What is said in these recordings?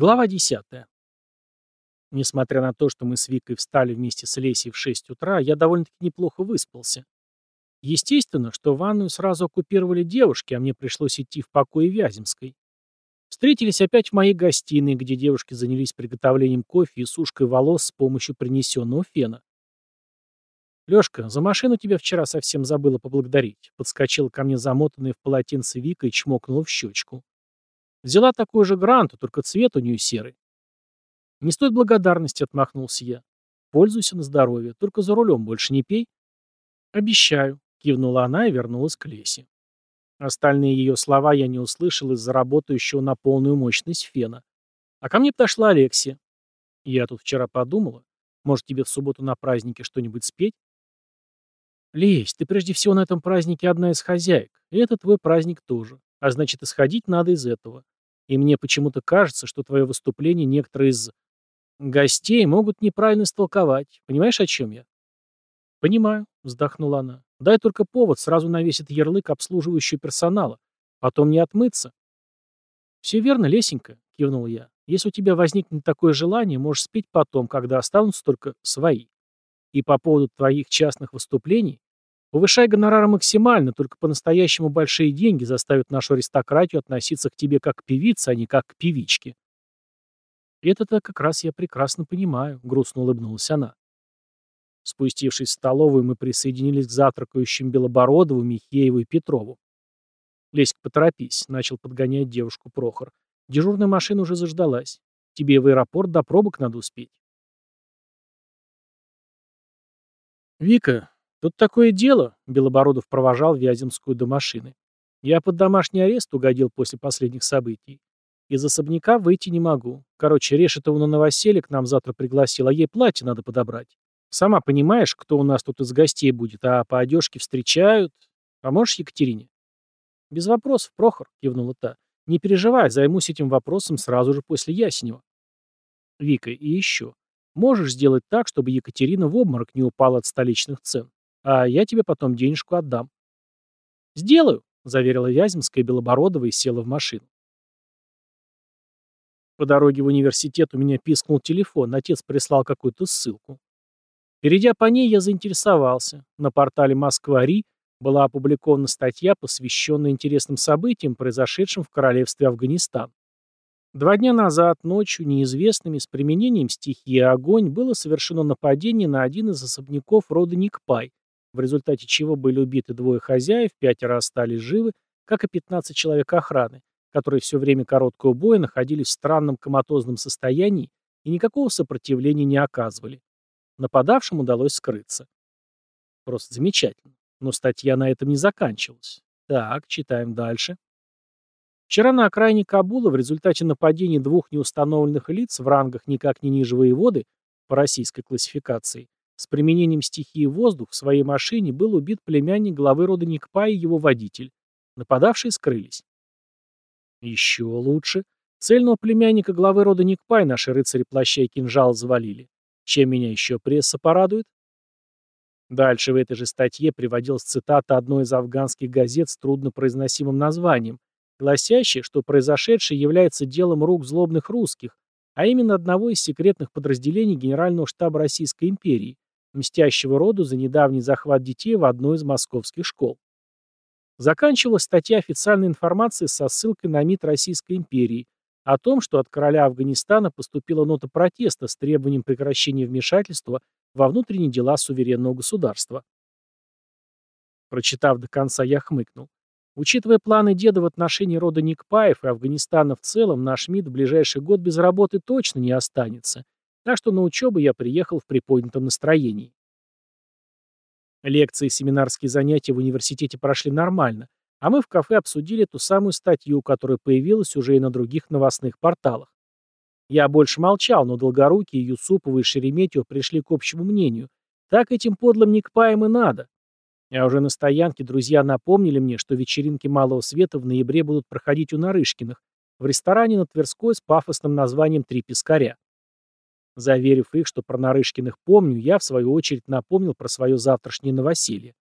Глава 10. Несмотря на то, что мы с Викой встали вместе с Лесей в 6 утра, я довольно-таки неплохо выспался. Естественно, что ванную сразу оккупировали девушки, а мне пришлось идти в покое Вяземской. Встретились опять в моей гостиной, где девушки занялись приготовлением кофе и сушкой волос с помощью принесенного фена. «Лёшка, за машину тебя вчера совсем забыла поблагодарить», подскочила ко мне замотанная в полотенце Вика и чмокнула в щечку. Взяла такой же гранту, только цвет у нее серый. Не стоит благодарности, отмахнулся я. Пользуйся на здоровье, только за рулем больше не пей. Обещаю, кивнула она и вернулась к Лесе. Остальные ее слова я не услышал из-за работающего на полную мощность фена. А ко мне подошла Алексия. Я тут вчера подумала, может тебе в субботу на празднике что-нибудь спеть? Лесь, ты прежде всего на этом празднике одна из хозяек, и это твой праздник тоже. А значит, исходить надо из этого. И мне почему-то кажется, что твое выступление некоторые из гостей могут неправильно истолковать. Понимаешь, о чем я? Понимаю, вздохнула она. Дай только повод, сразу навесит ярлык обслуживающего персонала. Потом не отмыться. Все верно, Лесенька, кивнул я. Если у тебя возникнет такое желание, можешь спеть потом, когда останутся только свои. И по поводу твоих частных выступлений, Повышай гонорары максимально, только по-настоящему большие деньги заставят нашу аристократию относиться к тебе как к певице, а не как к певичке. Это-то как раз я прекрасно понимаю, грустно улыбнулась она. Спустившись в столовую, мы присоединились к завтракающим Белобородову, Михееву и Петрову. «Леська, поторопись», — начал подгонять девушку Прохор. «Дежурная машина уже заждалась. Тебе в аэропорт до пробок надо успеть». «Вика, «Тут такое дело», — Белобородов провожал Вяземскую до машины. «Я под домашний арест угодил после последних событий. Из особняка выйти не могу. Короче, Решетову на новоселье к нам завтра пригласил, а ей платье надо подобрать. Сама понимаешь, кто у нас тут из гостей будет, а по одежке встречают. Поможешь Екатерине?» «Без вопросов, Прохор», — кивнула та. «Не переживай, займусь этим вопросом сразу же после Ясенева». «Вика, и еще. Можешь сделать так, чтобы Екатерина в обморок не упала от столичных цен? А я тебе потом денежку отдам. «Сделаю», — заверила Вяземская Белобородова и села в машину. По дороге в университет у меня пискнул телефон, отец прислал какую-то ссылку. Перейдя по ней, я заинтересовался. На портале «Москва.ри» была опубликована статья, посвященная интересным событиям, произошедшим в королевстве Афганистан. Два дня назад, ночью, неизвестными, с применением стихии огонь, было совершено нападение на один из особняков рода Никпай, в результате чего были убиты двое хозяев, пятеро остались живы, как и 15 человек охраны, которые все время короткого боя находились в странном коматозном состоянии и никакого сопротивления не оказывали. Нападавшим удалось скрыться. Просто замечательно. Но статья на этом не заканчивалась. Так, читаем дальше. Вчера на окраине Кабула в результате нападения двух неустановленных лиц в рангах никак не ниже воеводы по российской классификации с применением стихии воздух в своей машине был убит племянник главы рода Никпа и его водитель. Нападавшие скрылись. Еще лучше. Цельного племянника главы рода Никпай наши рыцари плаща и кинжал завалили. Чем меня еще пресса порадует? Дальше в этой же статье приводилась цитата одной из афганских газет с труднопроизносимым названием, гласящей, что произошедшее является делом рук злобных русских, а именно одного из секретных подразделений Генерального штаба Российской империи, мстящего роду за недавний захват детей в одной из московских школ. Заканчивалась статья официальной информации со ссылкой на МИД Российской империи о том, что от короля Афганистана поступила нота протеста с требованием прекращения вмешательства во внутренние дела суверенного государства. Прочитав до конца, я хмыкнул. Учитывая планы деда в отношении рода Никпаев и Афганистана в целом, наш МИД в ближайший год без работы точно не останется, так что на учебу я приехал в приподнятом настроении. Лекции и семинарские занятия в университете прошли нормально, а мы в кафе обсудили ту самую статью, которая появилась уже и на других новостных порталах. Я больше молчал, но Долгорукий, Юсупова и Шереметьево пришли к общему мнению. Так этим подлым никпаем и надо. А уже на стоянке друзья напомнили мне, что вечеринки Малого Света в ноябре будут проходить у Нарышкиных, в ресторане на Тверской с пафосным названием «Три пескаря». Заверив их, что про Нарышкиных помню, я, в свою очередь, напомнил про свое завтрашнее новоселье.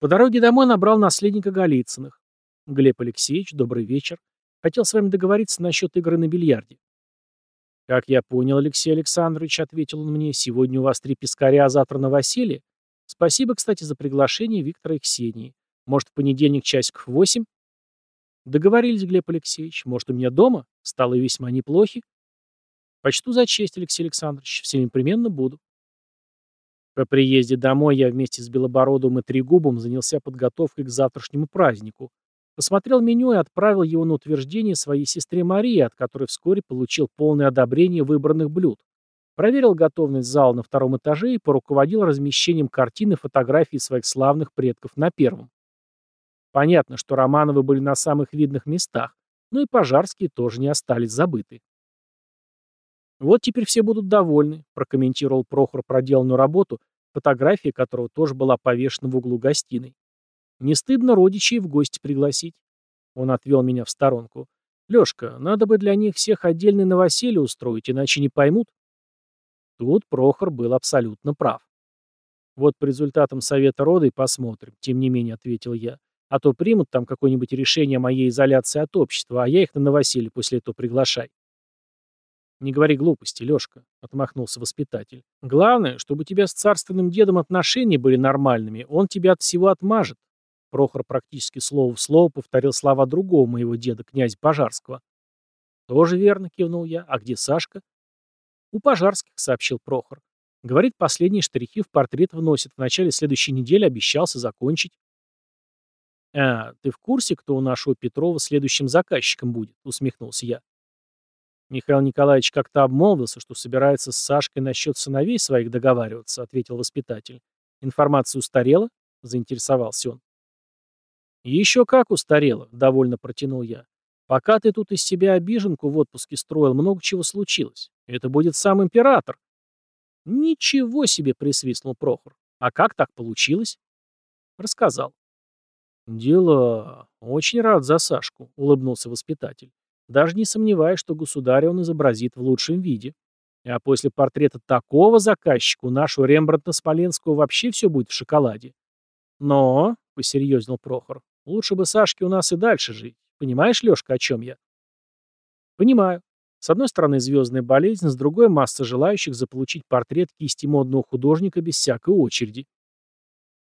По дороге домой набрал наследника Голицыных. Глеб Алексеевич, добрый вечер. Хотел с вами договориться насчет игры на бильярде. «Как я понял, Алексей Александрович», — ответил он мне, — «сегодня у вас три пескаря, а завтра новоселье? Спасибо, кстати, за приглашение Виктора и Ксении. Может, в понедельник часиков восемь?» «Договорились, Глеб Алексеевич. Может, у меня дома? Стало весьма неплохи?» «Почту за честь, Алексей Александрович. Всем непременно буду». По приезде домой я вместе с Белобородовым и Трегубом занялся подготовкой к завтрашнему празднику, Посмотрел меню и отправил его на утверждение своей сестре Марии, от которой вскоре получил полное одобрение выбранных блюд. Проверил готовность зала на втором этаже и поруководил размещением картин и фотографий своих славных предков на первом. Понятно, что Романовы были на самых видных местах, но и пожарские тоже не остались забыты. «Вот теперь все будут довольны», — прокомментировал Прохор проделанную работу, фотография которого тоже была повешена в углу гостиной. Не стыдно родичей в гости пригласить. Он отвел меня в сторонку. Лешка, надо бы для них всех отдельное новоселье устроить, иначе не поймут. Тут Прохор был абсолютно прав. Вот по результатам совета рода и посмотрим, тем не менее ответил я. А то примут там какое-нибудь решение о моей изоляции от общества, а я их на новоселье после этого приглашай. «Не говори глупости, Лешка», — отмахнулся воспитатель. «Главное, чтобы у тебя с царственным дедом отношения были нормальными, он тебя от всего отмажет. Прохор практически слово в слово повторил слова другого моего деда, князя Пожарского. «Тоже верно», — кивнул я. «А где Сашка?» «У Пожарских», — сообщил Прохор. «Говорит, последние штрихи в портрет вносит. В начале следующей недели обещался закончить». «А, ты в курсе, кто у нашего Петрова следующим заказчиком будет?» — усмехнулся я. Михаил Николаевич как-то обмолвился, что собирается с Сашкой насчет сыновей своих договариваться, — ответил воспитатель. «Информация устарела?» — заинтересовался он. «Еще как устарело», — довольно протянул я. «Пока ты тут из себя обиженку в отпуске строил, много чего случилось. Это будет сам император». «Ничего себе!» — присвистнул Прохор. «А как так получилось?» Рассказал. «Дело... Очень рад за Сашку», — улыбнулся воспитатель. «Даже не сомневаюсь, что государя он изобразит в лучшем виде. А после портрета такого заказчика у нашего Рембрандта Смоленского вообще все будет в шоколаде. Но, — посерьезнел Прохор, Лучше бы Сашке у нас и дальше жить. Понимаешь, Лешка, о чем я? Понимаю. С одной стороны, звездная болезнь, с другой — масса желающих заполучить портрет кисти модного художника без всякой очереди.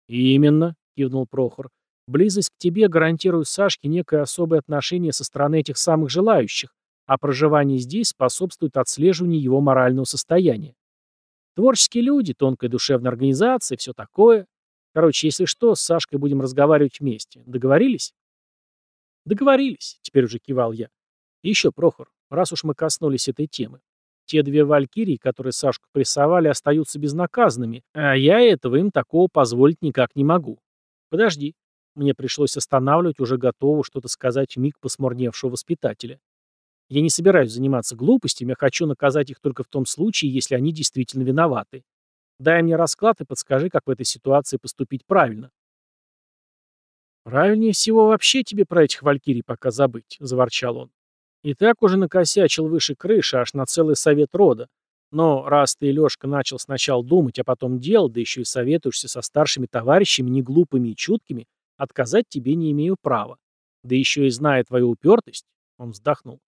«Именно», — кивнул Прохор. «Близость к тебе гарантирует Сашке некое особое отношение со стороны этих самых желающих, а проживание здесь способствует отслеживанию его морального состояния. Творческие люди, тонкая душевная организация, все такое. Короче, если что, с Сашкой будем разговаривать вместе. Договорились? Договорились, теперь уже кивал я. И еще, Прохор, раз уж мы коснулись этой темы. Те две валькирии, которые Сашку прессовали, остаются безнаказанными, а я этого им такого позволить никак не могу. Подожди. Мне пришлось останавливать уже готового что-то сказать миг посмурневшего воспитателя. Я не собираюсь заниматься глупостями, а хочу наказать их только в том случае, если они действительно виноваты. Дай мне расклад и подскажи, как в этой ситуации поступить правильно. «Правильнее всего вообще тебе про этих валькирий пока забыть», — заворчал он. «И так уже накосячил выше крыши, аж на целый совет рода. Но раз ты, Лёшка, начал сначала думать, а потом делал, да еще и советуешься со старшими товарищами, не глупыми и чуткими, отказать тебе не имею права. Да еще и зная твою упертость, — он вздохнул.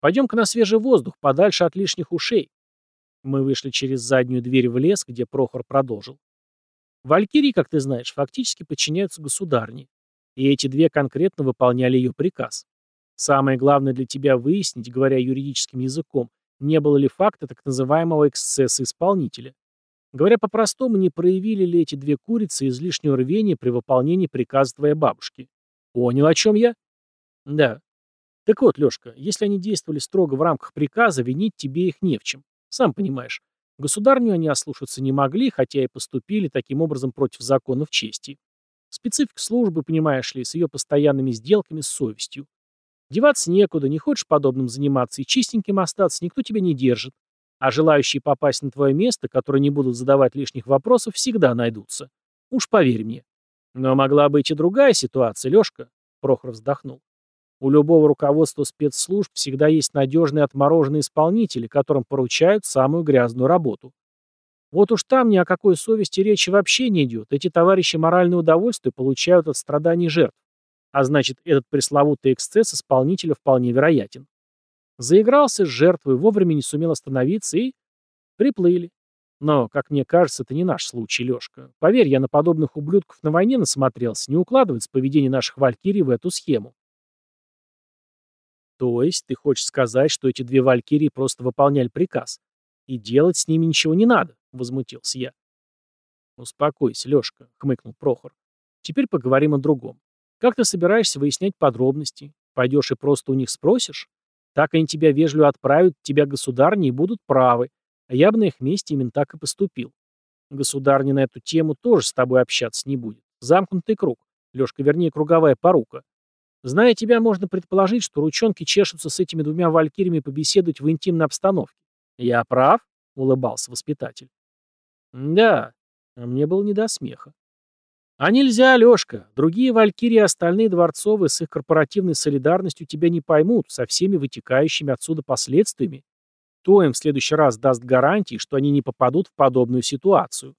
Пойдем-ка на свежий воздух, подальше от лишних ушей. Мы вышли через заднюю дверь в лес, где Прохор продолжил. Валькирии, как ты знаешь, фактически подчиняются государне. И эти две конкретно выполняли ее приказ. Самое главное для тебя выяснить, говоря юридическим языком, не было ли факта так называемого эксцесса исполнителя. Говоря по-простому, не проявили ли эти две курицы излишнего рвения при выполнении приказа твоей бабушки. Понял, о чем я? Да. Так вот, Лешка, если они действовали строго в рамках приказа, винить тебе их не в чем. Сам понимаешь, государню они ослушаться не могли, хотя и поступили таким образом против законов чести. Специфика службы, понимаешь ли, с ее постоянными сделками с совестью. Деваться некуда, не хочешь подобным заниматься и чистеньким остаться, никто тебя не держит. А желающие попасть на твое место, которые не будут задавать лишних вопросов, всегда найдутся. Уж поверь мне. Но могла быть и другая ситуация, Лешка, Прохор вздохнул. У любого руководства спецслужб всегда есть надежные отмороженные исполнители, которым поручают самую грязную работу. Вот уж там ни о какой совести речи вообще не идет. Эти товарищи моральное удовольствие получают от страданий жертв. А значит, этот пресловутый эксцесс исполнителя вполне вероятен. Заигрался с жертвой, вовремя не сумел остановиться и... Приплыли. Но, как мне кажется, это не наш случай, Лёшка. Поверь, я на подобных ублюдков на войне насмотрелся, не укладывается поведение наших валькирий в эту схему. То есть ты хочешь сказать, что эти две валькирии просто выполняли приказ? И делать с ними ничего не надо, возмутился я. Успокойся, Лёшка, хмыкнул Прохор. Теперь поговорим о другом. Как ты собираешься выяснять подробности? Пойдешь и просто у них спросишь? Так они тебя вежливо отправят, тебя государни и будут правы. А я бы на их месте именно так и поступил. Государни на эту тему тоже с тобой общаться не будет. Замкнутый круг. Лёшка, вернее, круговая порука. Зная тебя, можно предположить, что ручонки чешутся с этими двумя валькириями побеседовать в интимной обстановке. Я прав? Улыбался воспитатель. Да, а мне было не до смеха. А нельзя, Лёшка. Другие валькирии и остальные дворцовые с их корпоративной солидарностью тебя не поймут со всеми вытекающими отсюда последствиями. Кто им в следующий раз даст гарантии, что они не попадут в подобную ситуацию?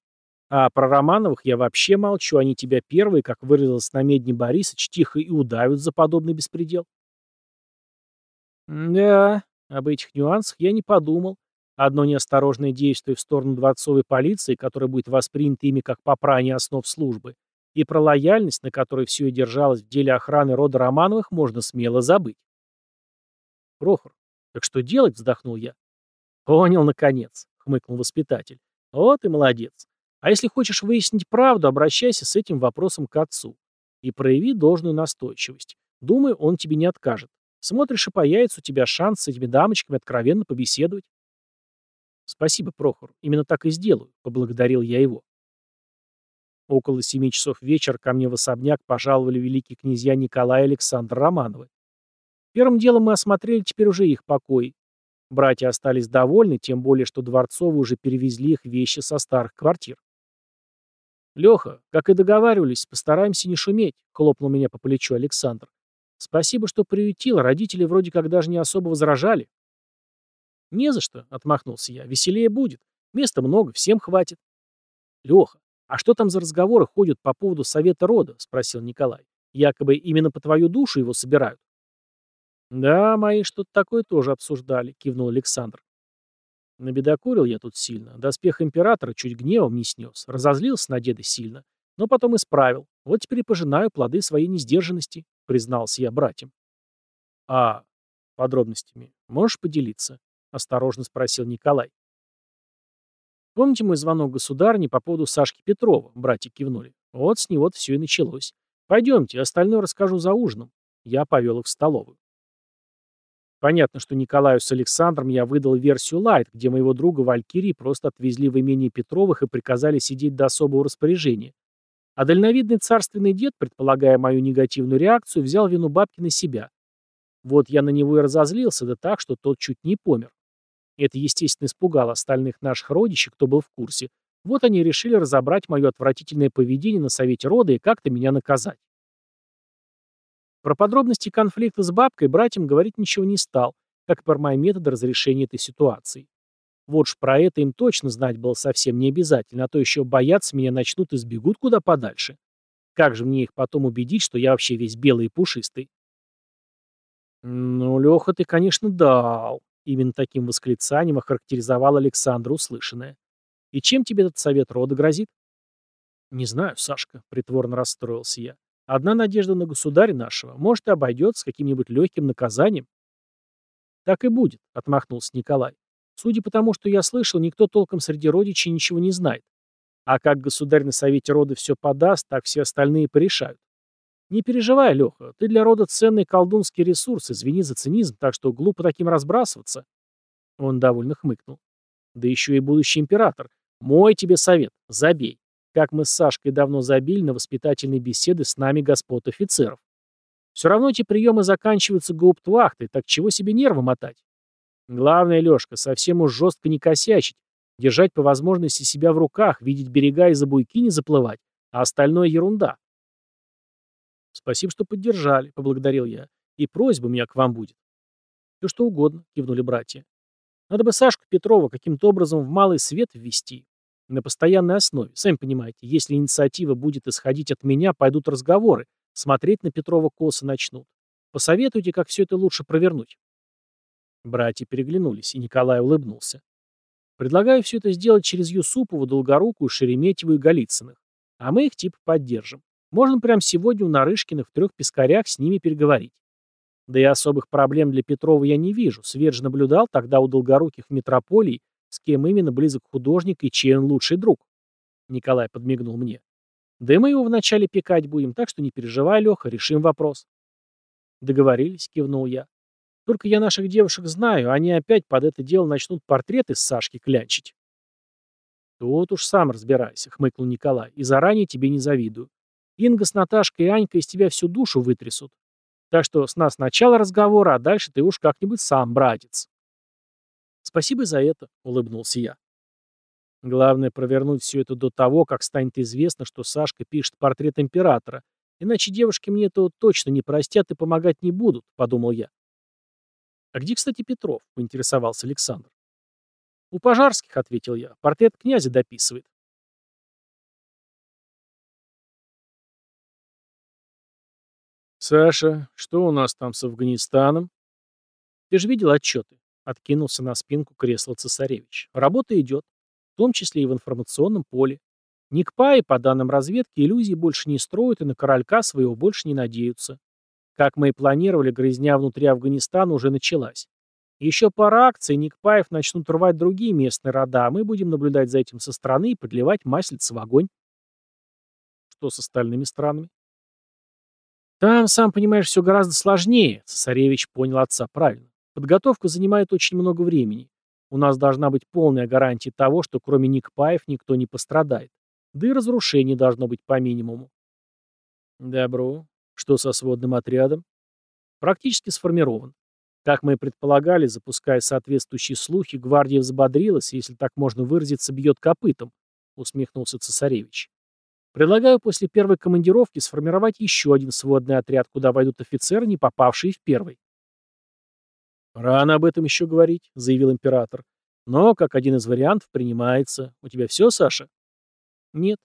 А про Романовых я вообще молчу, они тебя первые, как выразился на медне Борисович, тихо и удавят за подобный беспредел. Да, об этих нюансах я не подумал. Одно неосторожное действие в сторону дворцовой полиции, которое будет воспринято ими как попрание основ службы, и про лояльность, на которой все и держалось в деле охраны рода Романовых, можно смело забыть. Прохор, так что делать, вздохнул я. Понял, наконец, хмыкнул воспитатель. Вот и молодец. А если хочешь выяснить правду, обращайся с этим вопросом к отцу. И прояви должную настойчивость. Думаю, он тебе не откажет. Смотришь, и появится у тебя шанс с этими дамочками откровенно побеседовать. Спасибо, Прохор. Именно так и сделаю, поблагодарил я его. Около семи часов вечера ко мне в особняк пожаловали великие князья Николай и Александр Романовы. Первым делом мы осмотрели теперь уже их покои. Братья остались довольны, тем более, что Дворцовы уже перевезли их вещи со старых квартир. «Леха, как и договаривались, постараемся не шуметь», — хлопнул меня по плечу Александр. «Спасибо, что приютил, родители вроде как даже не особо возражали». «Не за что», — отмахнулся я, — «веселее будет. Места много, всем хватит». «Леха, а что там за разговоры ходят по поводу совета рода?» — спросил Николай. «Якобы именно по твою душу его собирают». «Да, мои что-то такое тоже обсуждали», — кивнул Александр. Набедокурил я тут сильно. Доспех императора чуть гневом не снес. Разозлился на деда сильно. Но потом исправил. Вот теперь и пожинаю плоды своей несдержанности, признался я братьям. А подробностями можешь поделиться? Осторожно спросил Николай. Помните мой звонок государни по поводу Сашки Петрова? Братья кивнули. Вот с него все и началось. Пойдемте, остальное расскажу за ужином. Я повел их в столовую. Понятно, что Николаю с Александром я выдал версию Лайт, где моего друга Валькирии просто отвезли в имение Петровых и приказали сидеть до особого распоряжения. А дальновидный царственный дед, предполагая мою негативную реакцию, взял вину бабки на себя. Вот я на него и разозлился, да так, что тот чуть не помер. Это, естественно, испугало остальных наших родичей, кто был в курсе. Вот они решили разобрать мое отвратительное поведение на совете рода и как-то меня наказать. Про подробности конфликта с бабкой братьям говорить ничего не стал, как и про мои методы разрешения этой ситуации. Вот ж про это им точно знать было совсем не обязательно, а то еще боятся меня начнут и сбегут куда подальше. Как же мне их потом убедить, что я вообще весь белый и пушистый? «Ну, Леха, ты, конечно, дал», — именно таким восклицанием охарактеризовал Александр услышанное. «И чем тебе этот совет рода грозит?» «Не знаю, Сашка», — притворно расстроился я. Одна надежда на государя нашего. Может, и обойдется каким-нибудь легким наказанием. Так и будет, отмахнулся Николай. Судя по тому, что я слышал, никто толком среди родичей ничего не знает. А как государь на совете рода все подаст, так все остальные порешают. Не переживай, Леха, ты для рода ценный колдунский ресурс, извини за цинизм, так что глупо таким разбрасываться. Он довольно хмыкнул. Да еще и будущий император. Мой тебе совет, забей как мы с Сашкой давно забили на воспитательные беседы с нами господ офицеров. Все равно эти приемы заканчиваются гауптвахтой, так чего себе нервы мотать? Главное, Лешка, совсем уж жестко не косячить, держать по возможности себя в руках, видеть берега и за буйки не заплывать, а остальное ерунда. Спасибо, что поддержали, поблагодарил я. И просьба у меня к вам будет. Все что угодно, кивнули братья. Надо бы Сашку Петрова каким-то образом в малый свет ввести. На постоянной основе. Сами понимаете, если инициатива будет исходить от меня, пойдут разговоры, Смотреть на Петрова косо начнут. Посоветуйте, как все это лучше провернуть. Братья переглянулись, и Николай улыбнулся. Предлагаю все это сделать через Юсупову, Долгорукую, Шереметьеву и Голицыных. А мы их типа поддержим. Можно прямо сегодня у Нарышкиных в трех пескарях с ними переговорить. Да и особых проблем для Петрова я не вижу. Свет же наблюдал тогда у Долгоруких в метрополии, с кем именно близок художник и чей он лучший друг. Николай подмигнул мне. Да и мы его вначале пекать будем, так что не переживай, Леха, решим вопрос. Договорились, кивнул я. Только я наших девушек знаю, они опять под это дело начнут портреты с Сашки клянчить. Тут уж сам разбирайся, хмыкнул Николай, и заранее тебе не завидую. Инга с Наташкой и Анька из тебя всю душу вытрясут. Так что с нас начало разговора, а дальше ты уж как-нибудь сам, братец. Спасибо за это, улыбнулся я. Главное провернуть все это до того, как станет известно, что Сашка пишет портрет императора, иначе девушки мне это точно не простят и помогать не будут, подумал я. «А где, кстати, Петров?» — поинтересовался Александр. «У Пожарских», — ответил я. «Портрет князя дописывает». «Саша, что у нас там с Афганистаном?» «Ты же видел отчеты?» — откинулся на спинку кресла цесаревич. «Работа идет, в том числе и в информационном поле. Никпаи, по данным разведки, иллюзий больше не строят и на королька своего больше не надеются. Как мы и планировали, грызня внутри Афганистана уже началась. Еще пара акций, Никпаев начнут рвать другие местные рода, а мы будем наблюдать за этим со стороны и подливать маслица в огонь. Что с остальными странами? Там, сам понимаешь, все гораздо сложнее, цесаревич понял отца правильно. Подготовка занимает очень много времени. У нас должна быть полная гарантия того, что кроме Никпаев никто не пострадает. Да и разрушений должно быть по минимуму. Добро. Что со сводным отрядом? Практически сформирован. Как мы и предполагали, запуская соответствующие слухи, гвардия взбодрилась, если так можно выразиться, бьет копытом, усмехнулся цесаревич. Предлагаю после первой командировки сформировать еще один сводный отряд, куда войдут офицеры, не попавшие в первый. «Рано об этом еще говорить», — заявил император. «Но, как один из вариантов, принимается. У тебя все, Саша?» «Нет.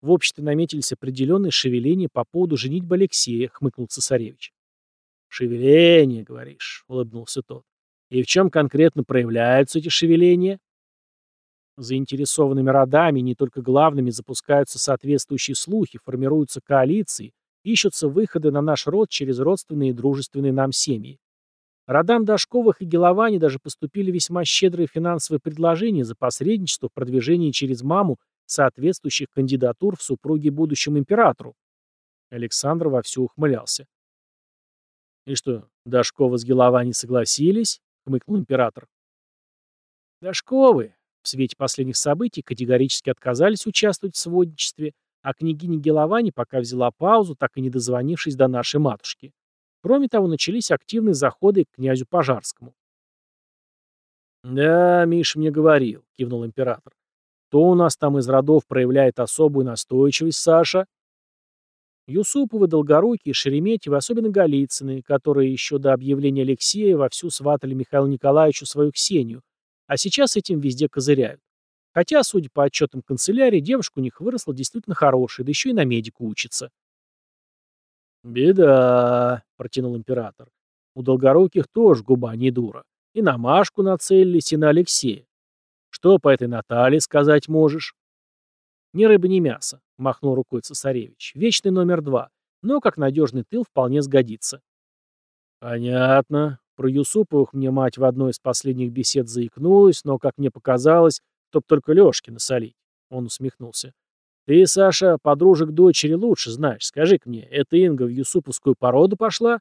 В обществе наметились определенные шевеления по поводу женитьбы Алексея, хмыкнул цесаревич. «Шевеления, говоришь», — улыбнулся тот. «И в чем конкретно проявляются эти шевеления?» Заинтересованными родами, не только главными, запускаются соответствующие слухи, формируются коалиции, ищутся выходы на наш род через родственные и дружественные нам семьи. Родам Дашковых и Геловани даже поступили весьма щедрые финансовые предложения за посредничество в продвижении через маму соответствующих кандидатур в супруги будущему императору. Александр вовсю ухмылялся. «И что, Дашкова с Гелова не согласились?» — хмыкнул император. Дашковы в свете последних событий категорически отказались участвовать в сводничестве, а княгиня Геловани пока взяла паузу, так и не дозвонившись до нашей матушки. Кроме того, начались активные заходы к князю Пожарскому. «Да, Миша мне говорил», — кивнул император. Кто у нас там из родов проявляет особую настойчивость, Саша? Юсуповы, Долгорукие, Шереметьевы, особенно Голицыны, которые еще до объявления Алексея вовсю сватали Михаилу Николаевичу свою Ксению, а сейчас этим везде козыряют. Хотя, судя по отчетам канцелярии, девушка у них выросла действительно хорошая, да еще и на медику учится. «Беда», — протянул император. «У Долгоруких тоже губа не дура. И на Машку нацелились, и на Алексея. Что по этой Наталье сказать можешь? Ни рыба, ни мясо, махнул рукой цесаревич. Вечный номер два, но как надежный тыл вполне сгодится. Понятно. Про Юсуповых мне мать в одной из последних бесед заикнулась, но, как мне показалось, чтоб только Лёшке насолить. Он усмехнулся. Ты, Саша, подружек дочери лучше знаешь. Скажи-ка мне, эта Инга в юсуповскую породу пошла?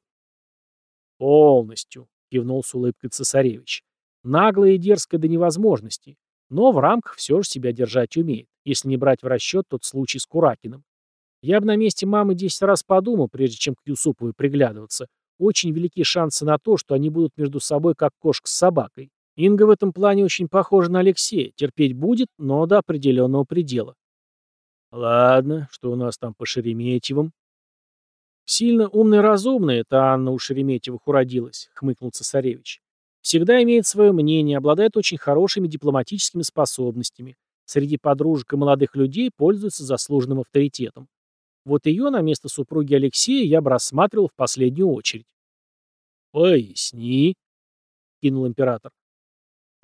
Полностью, кивнул с улыбкой цесаревич. Наглая и дерзкая до невозможности но в рамках все же себя держать умеет, если не брать в расчет тот случай с Куракиным. Я бы на месте мамы десять раз подумал, прежде чем к Юсуповой приглядываться. Очень велики шансы на то, что они будут между собой как кошка с собакой. Инга в этом плане очень похожа на Алексея. Терпеть будет, но до определенного предела. Ладно, что у нас там по Шереметьевым? Сильно умная разумная, это Анна у Шереметьевых уродилась, хмыкнул цесаревич. Всегда имеет свое мнение, обладает очень хорошими дипломатическими способностями. Среди подружек и молодых людей пользуется заслуженным авторитетом. Вот ее на место супруги Алексея я бы рассматривал в последнюю очередь. «Поясни», — кинул император.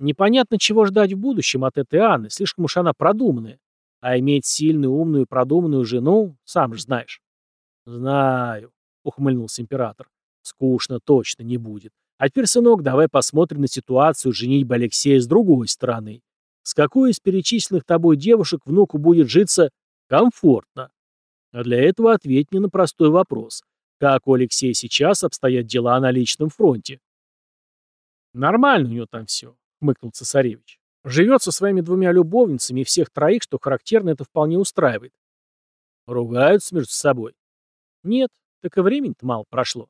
Непонятно, чего ждать в будущем от этой Анны, слишком уж она продуманная. А иметь сильную, умную, продуманную жену, сам же знаешь. Знаю, ухмыльнулся император. Скучно точно не будет. А теперь, сынок, давай посмотрим на ситуацию женитьбы Алексея с другой стороны. С какой из перечисленных тобой девушек внуку будет житься комфортно? А для этого ответь мне на простой вопрос. Как у Алексея сейчас обстоят дела на личном фронте? Нормально у него там все, хмыкнул цесаревич. Живет со своими двумя любовницами и всех троих, что характерно, это вполне устраивает. Ругаются между собой? Нет, так и времени-то мало прошло.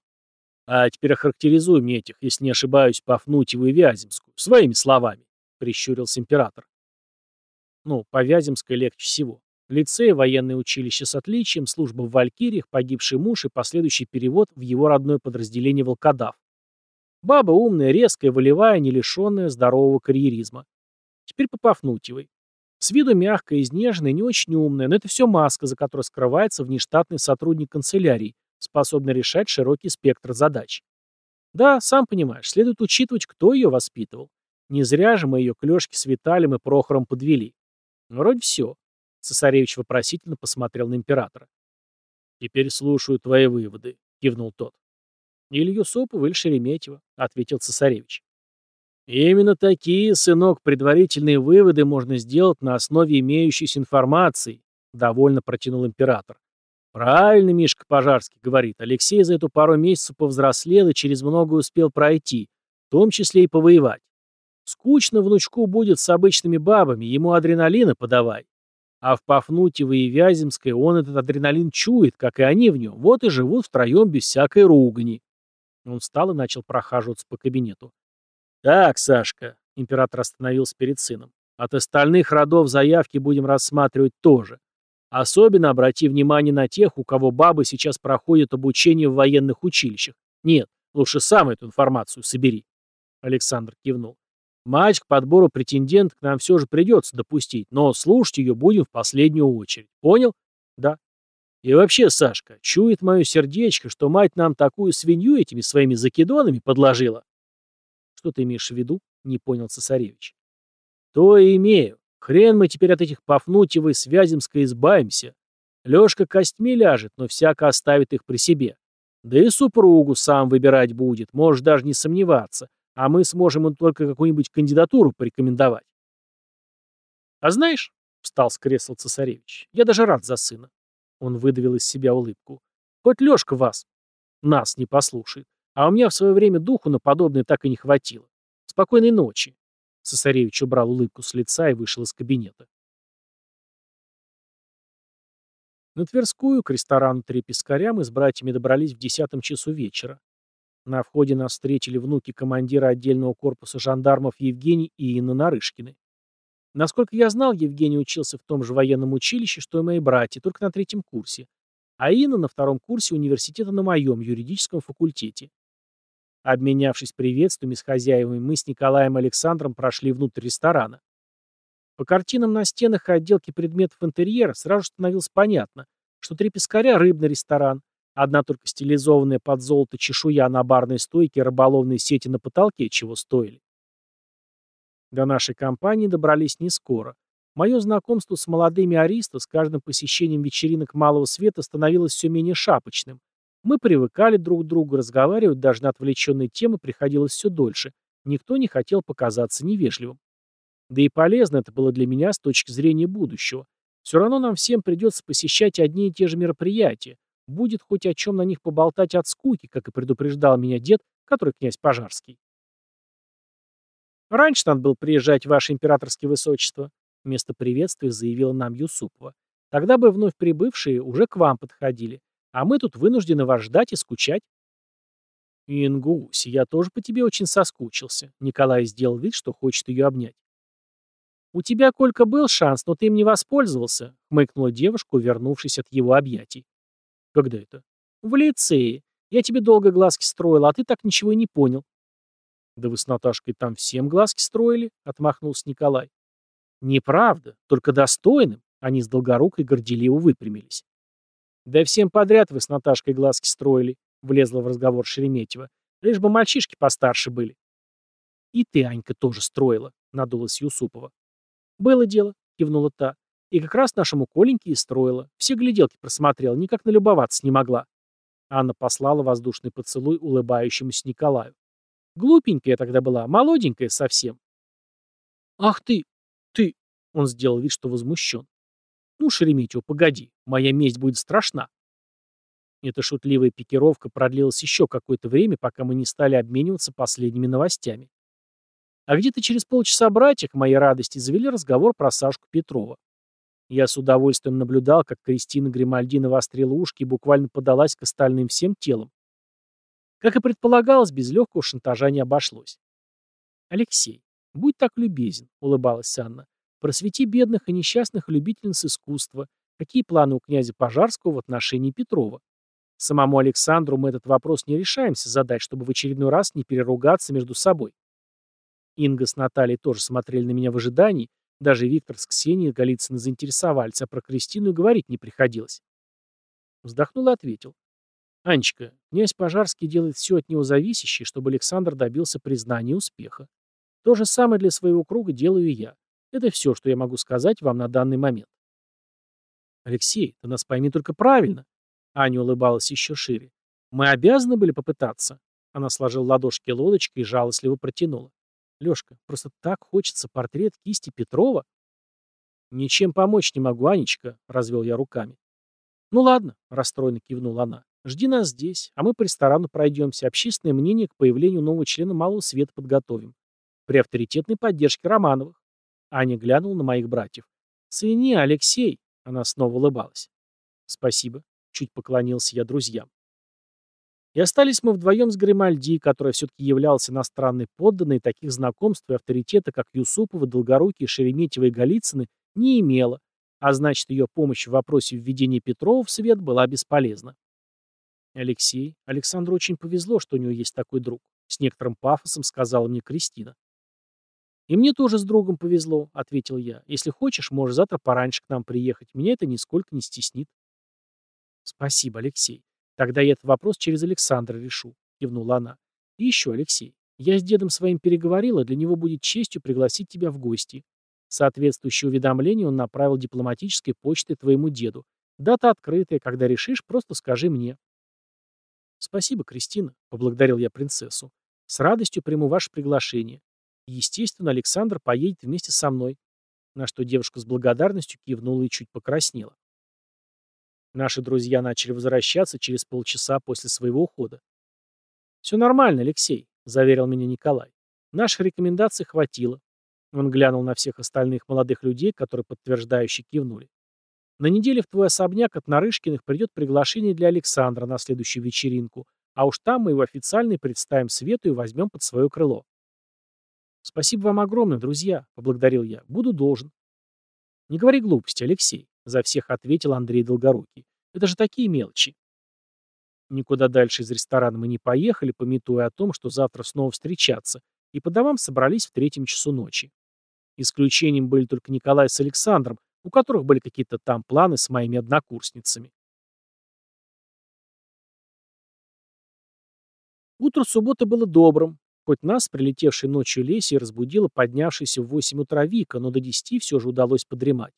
А теперь охарактеризуй мне этих, если не ошибаюсь, Пафнутьеву и Вяземскую, своими словами, прищурился император. Ну, по Вяземской легче всего. Лицей, военное училище с отличием, служба в Валькириях, погибший муж и последующий перевод в его родное подразделение «Волкодав». Баба умная, резкая, волевая, не лишенная здорового карьеризма. Теперь по Пафнутьевой. С виду мягкая, изнеженная, не очень умная, но это все маска, за которой скрывается внештатный сотрудник канцелярии, способный решать широкий спектр задач. Да, сам понимаешь, следует учитывать, кто ее воспитывал. Не зря же мы ее к Лешке с Виталием и Прохором подвели. Вроде все. Цесаревич вопросительно посмотрел на императора. «Теперь слушаю твои выводы», — кивнул тот. «Или Юсупова, или Шереметьева», — ответил цесаревич. Именно такие, сынок, предварительные выводы можно сделать на основе имеющейся информации, довольно протянул император. Правильно Мишка Пожарский говорит, Алексей за эту пару месяцев повзрослел и через многое успел пройти, в том числе и повоевать. Скучно внучку будет с обычными бабами, ему адреналина подавай. А в Пафнутьево и Вяземской он этот адреналин чует, как и они в нем, вот и живут втроем без всякой ругани. Он встал и начал прохаживаться по кабинету. «Так, Сашка», — император остановился перед сыном, — «от остальных родов заявки будем рассматривать тоже. Особенно обрати внимание на тех, у кого бабы сейчас проходят обучение в военных училищах. Нет, лучше сам эту информацию собери». Александр кивнул. «Мать к подбору претендент к нам все же придется допустить, но слушать ее будем в последнюю очередь. Понял?» «Да». «И вообще, Сашка, чует мое сердечко, что мать нам такую свинью этими своими закидонами подложила». «Что ты имеешь в виду?» — не понял цесаревич. «То и имею. Хрен мы теперь от этих Пафнутьевой с Вяземской избавимся. Лешка костьми ляжет, но всяко оставит их при себе. Да и супругу сам выбирать будет, можешь даже не сомневаться. А мы сможем им только какую-нибудь кандидатуру порекомендовать». «А знаешь...» — встал с кресла цесаревич. «Я даже рад за сына». Он выдавил из себя улыбку. «Хоть Лешка вас, нас не послушает. А у меня в свое время духу на подобное так и не хватило. Спокойной ночи. Цесаревич убрал улыбку с лица и вышел из кабинета. На Тверскую, к ресторану «Три пескаря» мы с братьями добрались в десятом часу вечера. На входе нас встретили внуки командира отдельного корпуса жандармов Евгений и Инна Нарышкины. Насколько я знал, Евгений учился в том же военном училище, что и мои братья, только на третьем курсе. А Инна на втором курсе университета на моем юридическом факультете. Обменявшись приветствиями с хозяевами, мы с Николаем Александром прошли внутрь ресторана. По картинам на стенах и отделке предметов интерьера сразу становилось понятно, что три пескаря – рыбный ресторан, одна только стилизованная под золото чешуя на барной стойке и рыболовные сети на потолке чего стоили. До нашей компании добрались не скоро. Мое знакомство с молодыми аристо с каждым посещением вечеринок малого света становилось все менее шапочным, мы привыкали друг к другу, разговаривать даже на отвлеченные темы приходилось все дольше. Никто не хотел показаться невежливым. Да и полезно это было для меня с точки зрения будущего. Все равно нам всем придется посещать одни и те же мероприятия. Будет хоть о чем на них поболтать от скуки, как и предупреждал меня дед, который князь Пожарский. «Раньше надо было приезжать, ваше императорское высочество», вместо приветствия заявила нам Юсупова. «Тогда бы вновь прибывшие уже к вам подходили. А мы тут вынуждены вас ждать и скучать. Ингусь, я тоже по тебе очень соскучился. Николай сделал вид, что хочет ее обнять. «У тебя, Колька, был шанс, но ты им не воспользовался», — хмыкнула девушка, вернувшись от его объятий. «Когда это?» «В лицее. Я тебе долго глазки строила, а ты так ничего и не понял». «Да вы с Наташкой там всем глазки строили», — отмахнулся Николай. «Неправда, только достойным», — они с Долгорукой горделиво выпрямились. Да всем подряд вы с Наташкой глазки строили, влезла в разговор Шереметьева. Лишь бы мальчишки постарше были. И ты, Анька, тоже строила, надулась Юсупова. Было дело, кивнула та. И как раз нашему Коленьке и строила. Все гляделки просмотрела, никак налюбоваться не могла. Анна послала воздушный поцелуй улыбающемуся Николаю. Глупенькая тогда была, молоденькая совсем. «Ах ты! Ты!» Он сделал вид, что возмущен. «Ну, Шереметьево, погоди, моя месть будет страшна». Эта шутливая пикировка продлилась еще какое-то время, пока мы не стали обмениваться последними новостями. А где-то через полчаса братья, к моей радости, завели разговор про Сашку Петрова. Я с удовольствием наблюдал, как Кристина Гримальдина вострила ушки буквально подалась к остальным всем телом. Как и предполагалось, без легкого шантажа не обошлось. «Алексей, будь так любезен», — улыбалась Анна. «Просвети бедных и несчастных любительниц искусства. Какие планы у князя Пожарского в отношении Петрова? Самому Александру мы этот вопрос не решаемся задать, чтобы в очередной раз не переругаться между собой. Инга с Натальей тоже смотрели на меня в ожидании, даже Виктор с Ксенией Голицыно заинтересовались, а про Кристину и говорить не приходилось. Вздохнул и ответил. «Анечка, князь Пожарский делает все от него зависящее, чтобы Александр добился признания и успеха. То же самое для своего круга делаю и я. Это все, что я могу сказать вам на данный момент». «Алексей, ты нас пойми только правильно», — Аня улыбалась еще шире. «Мы обязаны были попытаться». Она сложила ладошки лодочкой и жалостливо протянула. Лёшка, просто так хочется портрет кисти Петрова. Ничем помочь не могу, Анечка, развел я руками. Ну ладно, расстроенно кивнула она. Жди нас здесь, а мы по ресторану пройдемся, общественное мнение к появлению нового члена Малого Света подготовим. При авторитетной поддержке Романовых. Аня глянула на моих братьев. «Цени, Алексей!» Она снова улыбалась. «Спасибо», — чуть поклонился я друзьям. И остались мы вдвоем с Гримальди, которая все-таки являлась иностранной подданной, таких знакомств и авторитета, как Юсупова, Долгорукий, Шереметьева и Голицыны, не имела, а значит, ее помощь в вопросе введения Петрова в свет была бесполезна. Алексей, Александру очень повезло, что у него есть такой друг, с некоторым пафосом сказала мне Кристина. «И мне тоже с другом повезло», — ответил я. «Если хочешь, можешь завтра пораньше к нам приехать. Меня это нисколько не стеснит». «Спасибо, Алексей. Тогда я этот вопрос через Александра решу, кивнула она. И еще, Алексей, я с дедом своим переговорила, для него будет честью пригласить тебя в гости. Соответствующее уведомление он направил дипломатической почтой твоему деду. Дата открытая, когда решишь, просто скажи мне. Спасибо, Кристина, поблагодарил я принцессу. С радостью приму ваше приглашение. Естественно, Александр поедет вместе со мной. На что девушка с благодарностью кивнула и чуть покраснела. Наши друзья начали возвращаться через полчаса после своего ухода. «Все нормально, Алексей», — заверил меня Николай. «Наших рекомендаций хватило». Он глянул на всех остальных молодых людей, которые подтверждающе кивнули. «На неделе в твой особняк от Нарышкиных придет приглашение для Александра на следующую вечеринку, а уж там мы его официально представим Свету и возьмем под свое крыло». «Спасибо вам огромное, друзья», — поблагодарил я. «Буду должен». «Не говори глупости, Алексей. За всех ответил Андрей Долгорукий. Это же такие мелочи. Никуда дальше из ресторана мы не поехали, пометуя о том, что завтра снова встречаться, и по домам собрались в третьем часу ночи. Исключением были только Николай с Александром, у которых были какие-то там планы с моими однокурсницами. Утро субботы было добрым, хоть нас, прилетевшей ночью Леси, разбудила поднявшаяся в 8 утра Вика, но до 10 все же удалось подремать.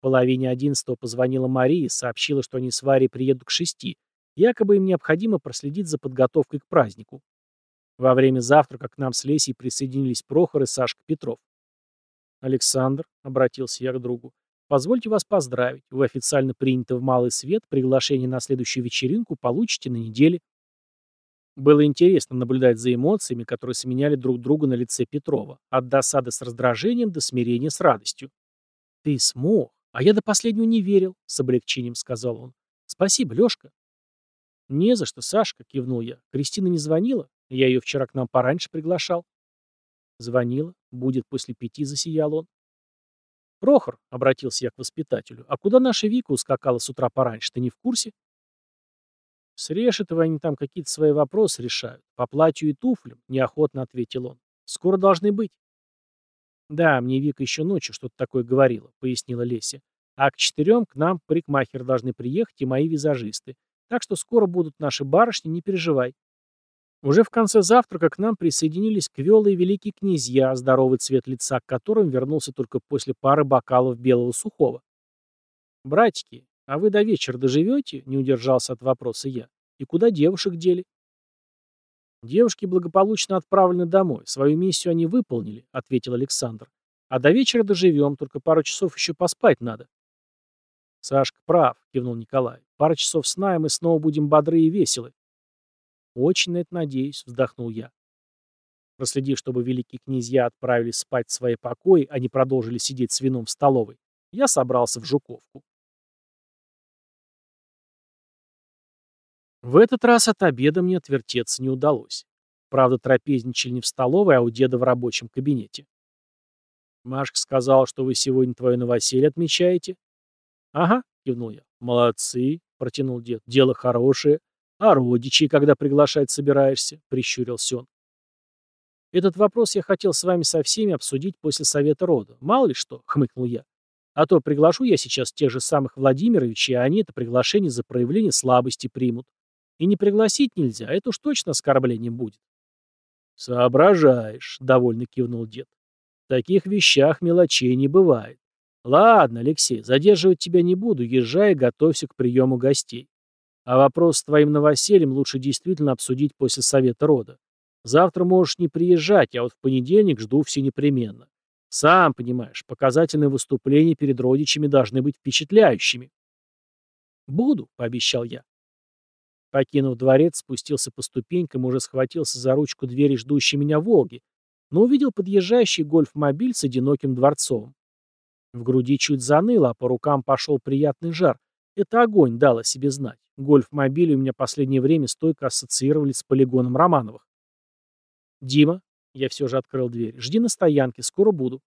Половине одиннадцатого позвонила Мария и сообщила, что они с Варей приедут к шести. Якобы им необходимо проследить за подготовкой к празднику. Во время завтрака к нам с Лесей присоединились Прохор и Сашка Петров. «Александр», — обратился я к другу, — «позвольте вас поздравить. Вы официально приняты в Малый Свет, приглашение на следующую вечеринку получите на неделе». Было интересно наблюдать за эмоциями, которые сменяли друг друга на лице Петрова, от досады с раздражением до смирения с радостью. «Ты смог! «А я до последнего не верил», — с облегчением сказал он. «Спасибо, Лёшка». «Не за что, Сашка», — кивнул я. «Кристина не звонила? Я её вчера к нам пораньше приглашал». «Звонила. Будет после пяти», — засиял он. «Прохор», — обратился я к воспитателю, — «а куда наша Вика ускакала с утра пораньше? Ты не в курсе?» «С Решетовой они там какие-то свои вопросы решают. По платью и туфлям», — неохотно ответил он. «Скоро должны быть». «Да, мне Вика еще ночью что-то такое говорила», — пояснила Леся. А к четырем к нам парикмахер должны приехать и мои визажисты. Так что скоро будут наши барышни, не переживай. Уже в конце завтрака к нам присоединились квелы и великие князья, здоровый цвет лица к которым вернулся только после пары бокалов белого сухого. «Братики, а вы до вечера доживете?» — не удержался от вопроса я. «И куда девушек дели?» «Девушки благополучно отправлены домой. Свою миссию они выполнили», — ответил Александр. «А до вечера доживем, только пару часов еще поспать надо». «Сашка прав», — кивнул Николай. «Пара часов сна, и мы снова будем бодры и веселы». «Очень на это надеюсь», — вздохнул я. Проследив, чтобы великие князья отправились спать в свои покои, а не продолжили сидеть с вином в столовой, я собрался в Жуковку. В этот раз от обеда мне отвертеться не удалось. Правда, трапезничали не в столовой, а у деда в рабочем кабинете. Машка сказала, что вы сегодня твое новоселье отмечаете. Ага, кивнул я. Молодцы, протянул дед. Дело хорошее. А родичей, когда приглашать собираешься? Прищурился он. Этот вопрос я хотел с вами со всеми обсудить после совета рода. Мало ли что, хмыкнул я. А то приглашу я сейчас тех же самых Владимировичей, а они это приглашение за проявление слабости примут. И не пригласить нельзя, это уж точно оскорблением будет. Соображаешь, довольно кивнул дед. В таких вещах мелочей не бывает. Ладно, Алексей, задерживать тебя не буду, езжай готовься к приему гостей. А вопрос с твоим новосельем лучше действительно обсудить после совета рода. Завтра можешь не приезжать, а вот в понедельник жду все непременно. Сам понимаешь, показательные выступления перед родичами должны быть впечатляющими. Буду, пообещал я. Покинув дворец, спустился по ступенькам и уже схватился за ручку двери ждущей меня «Волги», но увидел подъезжающий гольф-мобиль с одиноким дворцовым. В груди чуть заныло, а по рукам пошел приятный жар. Это огонь дал о себе знать. Гольф-мобили у меня последнее время стойко ассоциировались с полигоном Романовых. «Дима», — я все же открыл дверь, — «жди на стоянке, скоро буду».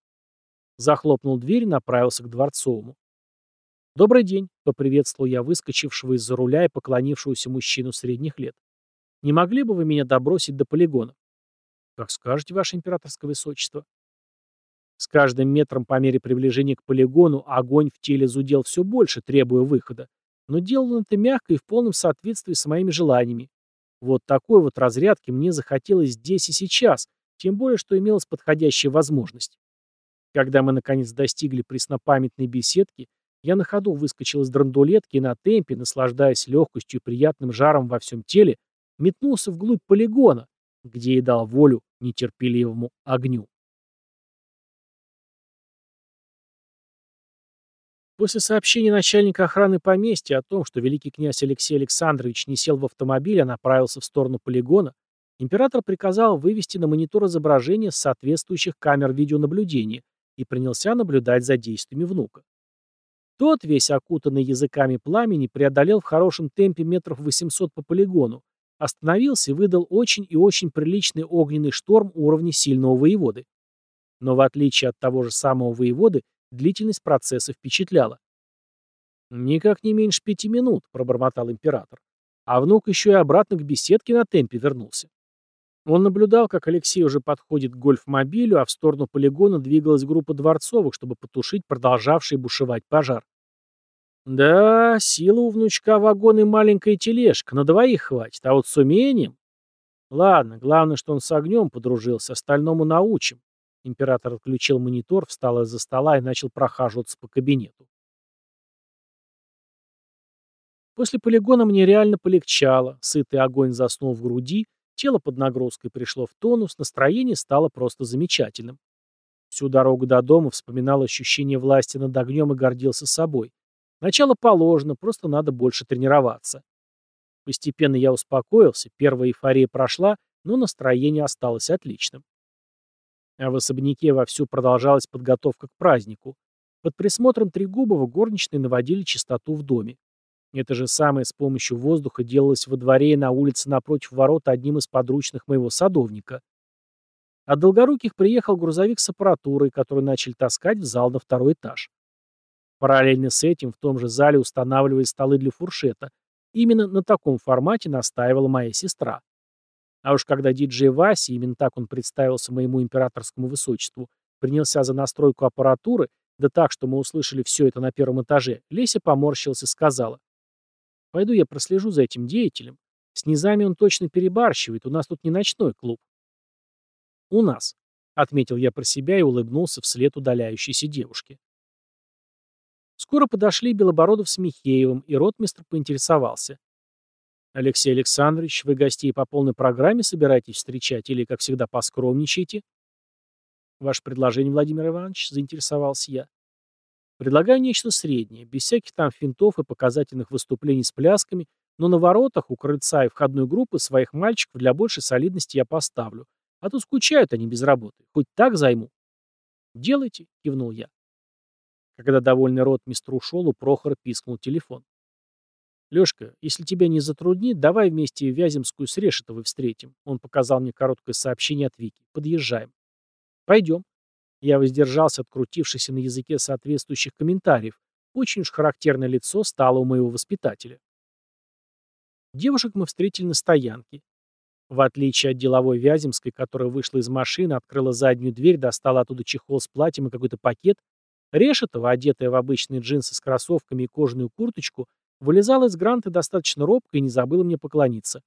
Захлопнул дверь и направился к Дворцовому. «Добрый день», — поприветствовал я выскочившего из-за руля и поклонившегося мужчину средних лет. «Не могли бы вы меня добросить до полигона?» «Как скажете, ваше императорское высочество». С каждым метром по мере приближения к полигону огонь в теле зудел все больше, требуя выхода. Но делал он это мягко и в полном соответствии с моими желаниями. Вот такой вот разрядки мне захотелось здесь и сейчас, тем более, что имелась подходящая возможность. Когда мы наконец достигли преснопамятной беседки, я на ходу выскочил из драндулетки и на темпе, наслаждаясь легкостью и приятным жаром во всем теле, метнулся вглубь полигона, где и дал волю нетерпеливому огню. После сообщения начальника охраны поместья о том, что великий князь Алексей Александрович не сел в автомобиль, а направился в сторону полигона, император приказал вывести на монитор изображение с соответствующих камер видеонаблюдения и принялся наблюдать за действиями внука. Тот, весь окутанный языками пламени, преодолел в хорошем темпе метров 800 по полигону, остановился и выдал очень и очень приличный огненный шторм уровня сильного воеводы. Но в отличие от того же самого воеводы, длительность процесса впечатляла. «Никак не меньше пяти минут», — пробормотал император. А внук еще и обратно к беседке на темпе вернулся. Он наблюдал, как Алексей уже подходит к гольф-мобилю, а в сторону полигона двигалась группа дворцовых, чтобы потушить продолжавший бушевать пожар. Да, сила у внучка вагон и маленькая тележка, на двоих хватит, а вот с умением... Ладно, главное, что он с огнем подружился, остальному научим. Император отключил монитор, встал из-за стола и начал прохаживаться по кабинету. После полигона мне реально полегчало, сытый огонь заснул в груди, Тело под нагрузкой пришло в тонус, настроение стало просто замечательным. Всю дорогу до дома вспоминал ощущение власти над огнем и гордился собой. Начало положено, просто надо больше тренироваться. Постепенно я успокоился, первая эйфория прошла, но настроение осталось отличным. А в особняке вовсю продолжалась подготовка к празднику. Под присмотром Трегубова горничные наводили чистоту в доме. Это же самое с помощью воздуха делалось во дворе и на улице напротив ворот одним из подручных моего садовника. От Долгоруких приехал грузовик с аппаратурой, который начали таскать в зал на второй этаж. Параллельно с этим в том же зале устанавливали столы для фуршета. Именно на таком формате настаивала моя сестра. А уж когда диджей Вася, именно так он представился моему императорскому высочеству, принялся за настройку аппаратуры, Да так, что мы услышали все это на первом этаже, Леся поморщилась и сказала. «Пойду я прослежу за этим деятелем. С низами он точно перебарщивает, у нас тут не ночной клуб». «У нас», — отметил я про себя и улыбнулся вслед удаляющейся девушке. Скоро подошли Белобородов с Михеевым, и ротмистр поинтересовался. «Алексей Александрович, вы гостей по полной программе собираетесь встречать или, как всегда, поскромничаете?» «Ваше предложение, Владимир Иванович?» – заинтересовался я. «Предлагаю нечто среднее, без всяких там финтов и показательных выступлений с плясками, но на воротах, у крыльца и входной группы своих мальчиков для большей солидности я поставлю. А то скучают они без работы. Хоть так займу». «Делайте», – кивнул я. Когда довольный ротмистр ушел, у Прохора пискнул телефон. «Лешка, если тебя не затруднит, давай вместе Вяземскую с Решетовой встретим». Он показал мне короткое сообщение от Вики. «Подъезжаем». «Пойдем». Я воздержался от крутившихся на языке соответствующих комментариев. Очень уж характерное лицо стало у моего воспитателя. Девушек мы встретили на стоянке. В отличие от деловой Вяземской, которая вышла из машины, открыла заднюю дверь, достала оттуда чехол с платьем и какой-то пакет, Решетова, одетая в обычные джинсы с кроссовками и кожаную курточку, Вылезала из гранта достаточно робко и не забыла мне поклониться.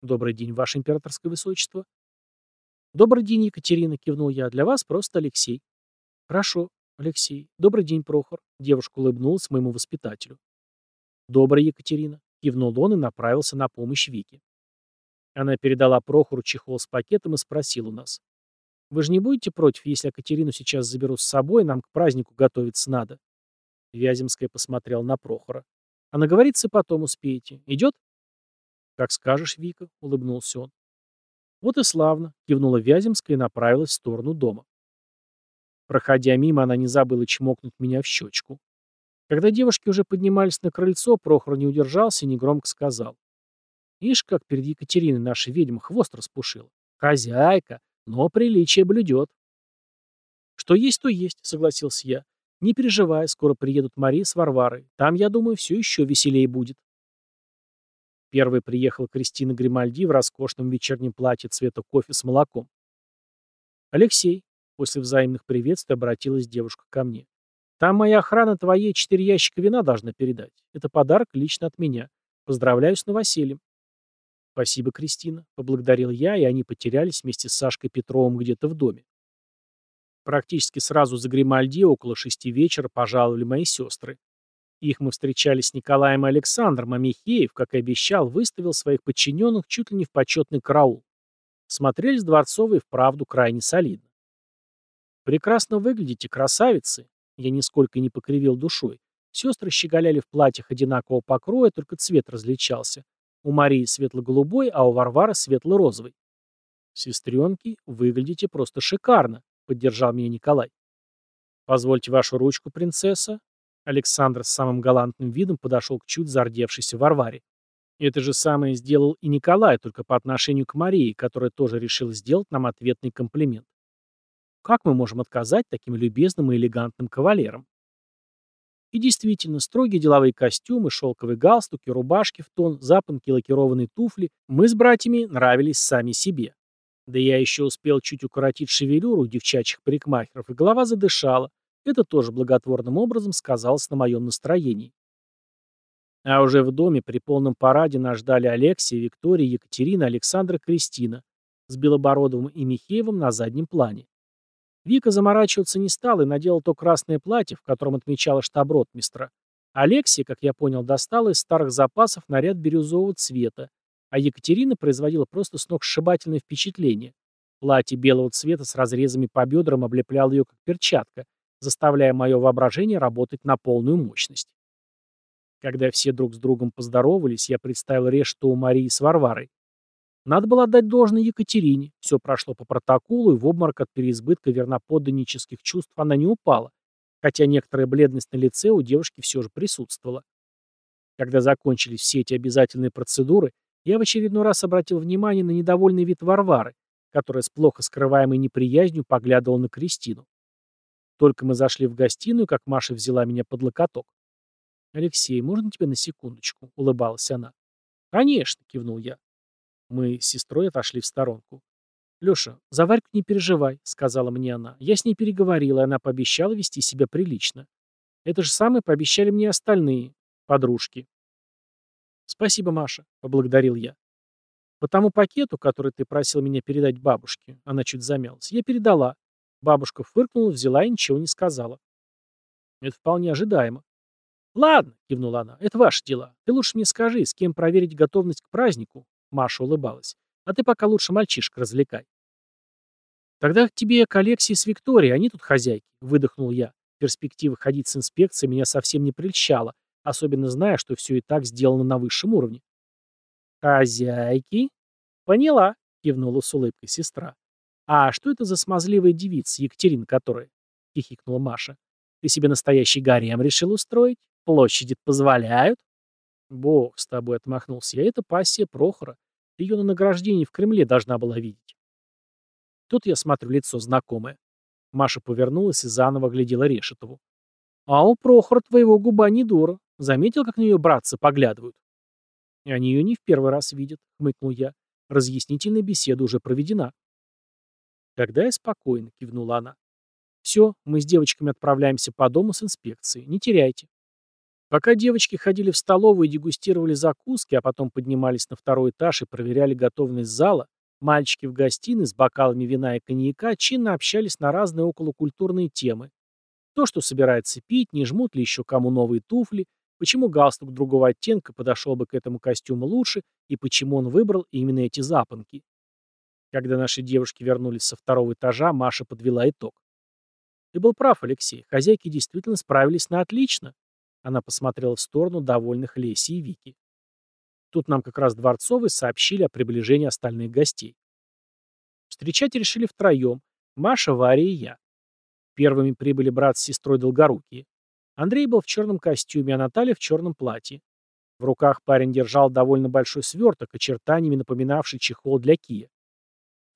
«Добрый день, Ваше Императорское Высочество». «Добрый день, Екатерина», — кивнул я. «Для вас просто Алексей». «Хорошо, Алексей. Добрый день, Прохор». Девушка улыбнулась моему воспитателю. «Добрый, Екатерина», — кивнул он и направился на помощь Вике. Она передала Прохору чехол с пакетом и спросила у нас. «Вы же не будете против, если Екатерину сейчас заберу с собой, нам к празднику готовиться надо?» Вяземская посмотрел на Прохора. А наговориться потом успеете. Идет? Как скажешь, Вика, улыбнулся он. Вот и славно, кивнула Вяземская и направилась в сторону дома. Проходя мимо, она не забыла чмокнуть меня в щечку. Когда девушки уже поднимались на крыльцо, Прохор не удержался и негромко сказал. Ишь, как перед Екатериной наша ведьма хвост распушила. Хозяйка, но приличие блюдет. Что есть, то есть, согласился я. Не переживай, скоро приедут Мария с Варварой. Там, я думаю, все еще веселее будет. Первой приехала Кристина Гримальди в роскошном вечернем платье цвета кофе с молоком. «Алексей», — после взаимных приветствий обратилась девушка ко мне, «там моя охрана твоей четыре ящика вина должна передать. Это подарок лично от меня. Поздравляю с новосельем». «Спасибо, Кристина», — поблагодарил я, и они потерялись вместе с Сашкой Петровым где-то в доме. Практически сразу за Гримальди около шести вечера пожаловали мои сестры. Их мы встречали с Николаем и Александром, а Михеев, как и обещал, выставил своих подчиненных чуть ли не в почетный караул. Смотрелись дворцовые вправду крайне солидно. «Прекрасно выглядите, красавицы!» Я нисколько не покривил душой. Сестры щеголяли в платьях одинакового покроя, только цвет различался. У Марии светло-голубой, а у Варвары светло-розовый. «Сестренки, выглядите просто шикарно!» — поддержал меня Николай. «Позвольте вашу ручку, принцесса». Александр с самым галантным видом подошел к чуть зардевшейся Варваре. Это же самое сделал и Николай, только по отношению к Марии, которая тоже решила сделать нам ответный комплимент. Как мы можем отказать таким любезным и элегантным кавалерам? И действительно, строгие деловые костюмы, шелковые галстуки, рубашки в тон, запонки, лакированные туфли мы с братьями нравились сами себе. Да я еще успел чуть укоротить шевелюру девчачьих парикмахеров, и голова задышала. Это тоже благотворным образом сказалось на моем настроении. А уже в доме при полном параде нас ждали Алексия, Виктория, Екатерина, Александра, Кристина с Белобородовым и Михеевым на заднем плане. Вика заморачиваться не стала и надела то красное платье, в котором отмечала штаб-ротмистра. Алексия, как я понял, достала из старых запасов наряд бирюзового цвета, а Екатерина производила просто сногсшибательное впечатление. Платье белого цвета с разрезами по бедрам облепляло ее как перчатка, заставляя мое воображение работать на полную мощность. Когда все друг с другом поздоровались, я представил решту у Марии с Варварой. Надо было отдать должное Екатерине. Все прошло по протоколу, и в обморок от переизбытка верноподданнических чувств она не упала, хотя некоторая бледность на лице у девушки все же присутствовала. Когда закончились все эти обязательные процедуры, я в очередной раз обратил внимание на недовольный вид Варвары, которая с плохо скрываемой неприязнью поглядывала на Кристину. Только мы зашли в гостиную, как Маша взяла меня под локоток. «Алексей, можно тебя на секундочку?» — улыбалась она. «Конечно», — кивнул я. Мы с сестрой отошли в сторонку. «Леша, за Варьку не переживай», — сказала мне она. «Я с ней переговорила, и она пообещала вести себя прилично. Это же самое пообещали мне остальные подружки». «Спасибо, Маша», — поблагодарил я. «По тому пакету, который ты просил меня передать бабушке», — она чуть замялась, — «я передала. Бабушка фыркнула, взяла и ничего не сказала». «Это вполне ожидаемо». «Ладно», — кивнула она, — «это ваши дела. Ты лучше мне скажи, с кем проверить готовность к празднику?» Маша улыбалась. «А ты пока лучше мальчишек развлекай». «Тогда к тебе к Алексии с Викторией, они тут хозяйки», — выдохнул я. Перспектива ходить с инспекцией меня совсем не прельщала, особенно зная, что все и так сделано на высшем уровне. «Хозяйки?» «Поняла», — кивнула с улыбкой сестра. «А что это за смазливая девица, Екатерина которая?» — хихикнула Маша. «Ты себе настоящий гарем решил устроить? Площади позволяют?» «Бог с тобой», — отмахнулся я. «Это пассия Прохора. Ты ее на награждении в Кремле должна была видеть». Тут я смотрю лицо знакомое. Маша повернулась и заново глядела Решетову. «А у Прохора твоего губа не дура. Заметил, как на нее братцы поглядывают?» «И они ее не в первый раз видят», — хмыкнул я. «Разъяснительная беседа уже проведена». «Тогда я спокойно», — кивнула она. «Все, мы с девочками отправляемся по дому с инспекцией. Не теряйте». Пока девочки ходили в столовую и дегустировали закуски, а потом поднимались на второй этаж и проверяли готовность зала, мальчики в гостиной с бокалами вина и коньяка чинно общались на разные околокультурные темы. То, что собирается пить, не жмут ли еще кому новые туфли, почему галстук другого оттенка подошел бы к этому костюму лучше и почему он выбрал именно эти запонки. Когда наши девушки вернулись со второго этажа, Маша подвела итог. «Ты был прав, Алексей. Хозяйки действительно справились на отлично». Она посмотрела в сторону довольных Леси и Вики. Тут нам как раз Дворцовые сообщили о приближении остальных гостей. Встречать решили втроем. Маша, Варя и я. Первыми прибыли брат с сестрой Долгорукие. Андрей был в черном костюме, а Наталья в черном платье. В руках парень держал довольно большой сверток, очертаниями напоминавший чехол для кия.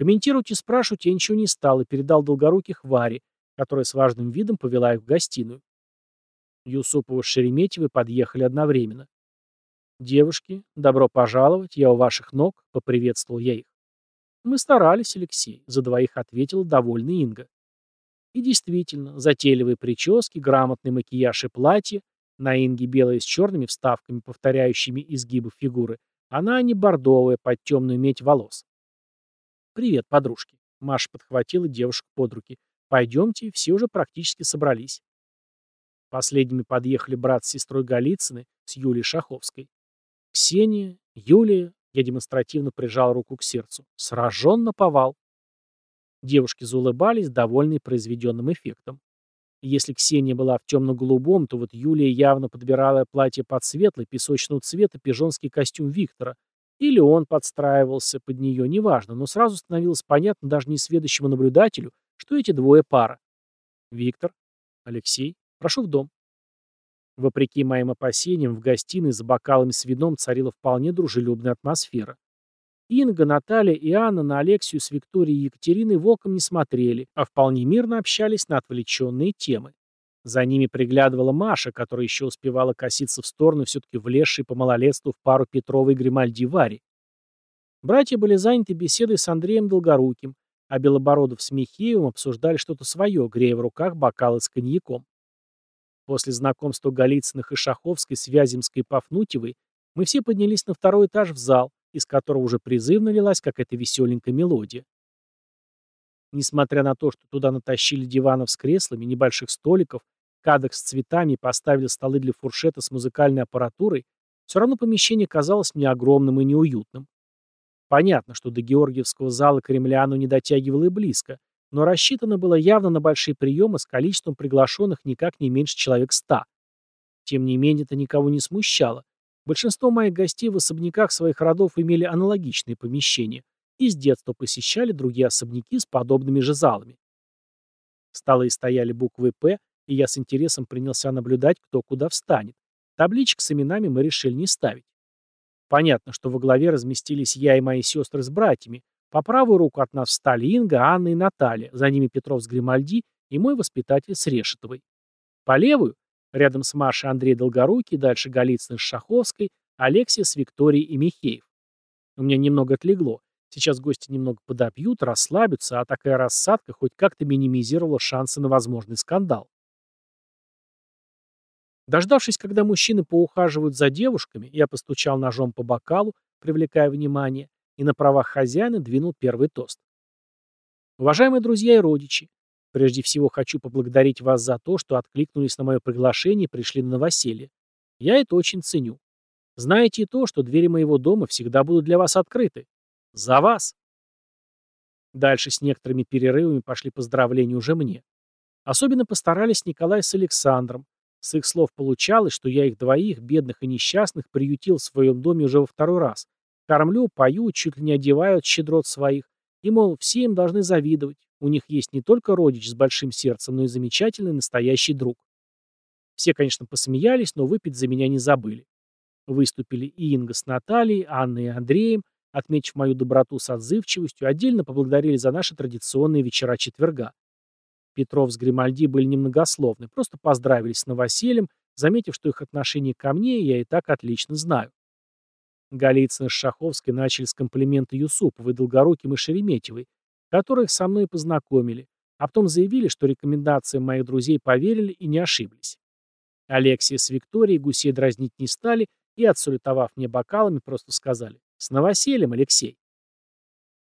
Комментировать и спрашивать я ничего не стал и передал Долгоруких Варе, которая с важным видом повела их в гостиную. Юсупова с Шереметьевой подъехали одновременно. «Девушки, добро пожаловать, я у ваших ног», — поприветствовал я их. «Мы старались, Алексей», — за двоих ответила довольный Инга. И действительно, затейливые прически, грамотный макияж и платье, на Инге белое с черными вставками, повторяющими изгибы фигуры, она не бордовая, под темную медь волос. «Привет, подружки», — Маша подхватила девушек под руки. «Пойдемте, все уже практически собрались». Последними подъехали брат с сестрой Голицыны с Юлией Шаховской. Ксения, Юлия, я демонстративно прижал руку к сердцу. Сражен на повал. Девушки заулыбались, довольные произведенным эффектом. Если Ксения была в темно-голубом, то вот Юлия явно подбирала платье под светлый, песочного цвета, пижонский костюм Виктора. Или он подстраивался под нее, неважно, но сразу становилось понятно даже несведущему наблюдателю, что эти двое пара. Виктор, Алексей, прошу в дом. Вопреки моим опасениям, в гостиной за бокалами с вином царила вполне дружелюбная атмосфера. Инга, Наталья и Анна на Алексию с Викторией и Екатериной волком не смотрели, а вполне мирно общались на отвлеченные темы. За ними приглядывала Маша, которая еще успевала коситься в сторону, все-таки влезшей по малолетству в пару Петровой Гримальди Вари. Братья были заняты беседой с Андреем Долгоруким, а Белобородов с Михеевым обсуждали что-то свое, грея в руках бокалы с коньяком. После знакомства Голицыных и Шаховской с Вяземской и Пафнутьевой мы все поднялись на второй этаж в зал, из которого уже призывно лилась какая-то веселенькая мелодия. Несмотря на то, что туда натащили диванов с креслами, небольших столиков, кадок с цветами и поставили столы для фуршета с музыкальной аппаратурой, все равно помещение казалось мне огромным и неуютным. Понятно, что до Георгиевского зала Кремляну не дотягивало и близко, но рассчитано было явно на большие приемы с количеством приглашенных никак не меньше человек ста. Тем не менее, это никого не смущало. Большинство моих гостей в особняках своих родов имели аналогичные помещения и с детства посещали другие особняки с подобными же залами. Столы стояли буквы «П», и я с интересом принялся наблюдать, кто куда встанет. Табличек с именами мы решили не ставить. Понятно, что во главе разместились я и мои сестры с братьями, по правую руку от нас встали Инга, Анна и Наталья, за ними Петров с Гримальди и мой воспитатель с Решетовой. По левую, рядом с Машей Андрей Долгорукий, дальше Голицын с Шаховской, Алексия с Викторией и Михеев. У меня немного отлегло. Сейчас гости немного подопьют, расслабятся, а такая рассадка хоть как-то минимизировала шансы на возможный скандал. Дождавшись, когда мужчины поухаживают за девушками, я постучал ножом по бокалу, привлекая внимание, и на правах хозяина двинул первый тост. Уважаемые друзья и родичи, прежде всего хочу поблагодарить вас за то, что откликнулись на мое приглашение и пришли на новоселье. Я это очень ценю. Знаете и то, что двери моего дома всегда будут для вас открыты. За вас! Дальше с некоторыми перерывами пошли поздравления уже мне. Особенно постарались Николай с Александром, с их слов получалось, что я их двоих, бедных и несчастных, приютил в своем доме уже во второй раз. Кормлю, пою, чуть ли не одеваю от щедрот своих. И, мол, все им должны завидовать. У них есть не только родич с большим сердцем, но и замечательный настоящий друг. Все, конечно, посмеялись, но выпить за меня не забыли. Выступили и Инга с Натальей, Анна и Андреем, отметив мою доброту с отзывчивостью, отдельно поблагодарили за наши традиционные вечера четверга. Петров с Гримальди были немногословны, просто поздравились с новосельем, заметив, что их отношение ко мне я и так отлично знаю. Голицын с Шаховской начали с комплимента Юсуповой, Долгоруким и Шереметьевой, которых со мной познакомили, а потом заявили, что рекомендациям моих друзей поверили и не ошиблись. Алексия с Викторией гусей дразнить не стали и, отсулетовав мне бокалами, просто сказали «С новосельем, Алексей!».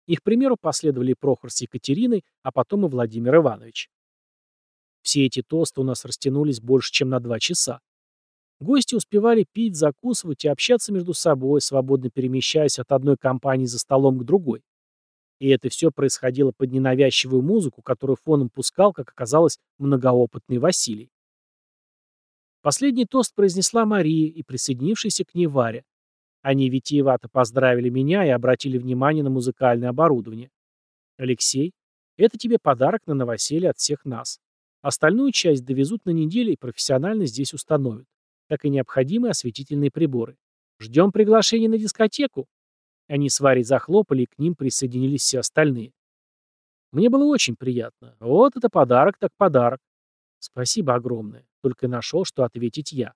Их примеру последовали Прохор с Екатериной, а потом и Владимир Иванович. Все эти тосты у нас растянулись больше, чем на два часа. Гости успевали пить, закусывать и общаться между собой, свободно перемещаясь от одной компании за столом к другой. И это все происходило под ненавязчивую музыку, которую фоном пускал, как оказалось, многоопытный Василий. Последний тост произнесла Мария и присоединившаяся к ней Варя. Они витиевато поздравили меня и обратили внимание на музыкальное оборудование. «Алексей, это тебе подарок на новоселье от всех нас. Остальную часть довезут на неделю и профессионально здесь установят, как и необходимые осветительные приборы. Ждем приглашения на дискотеку». Они с Варей захлопали, и к ним присоединились все остальные. Мне было очень приятно. Вот это подарок так подарок. Спасибо огромное. Только нашел, что ответить я.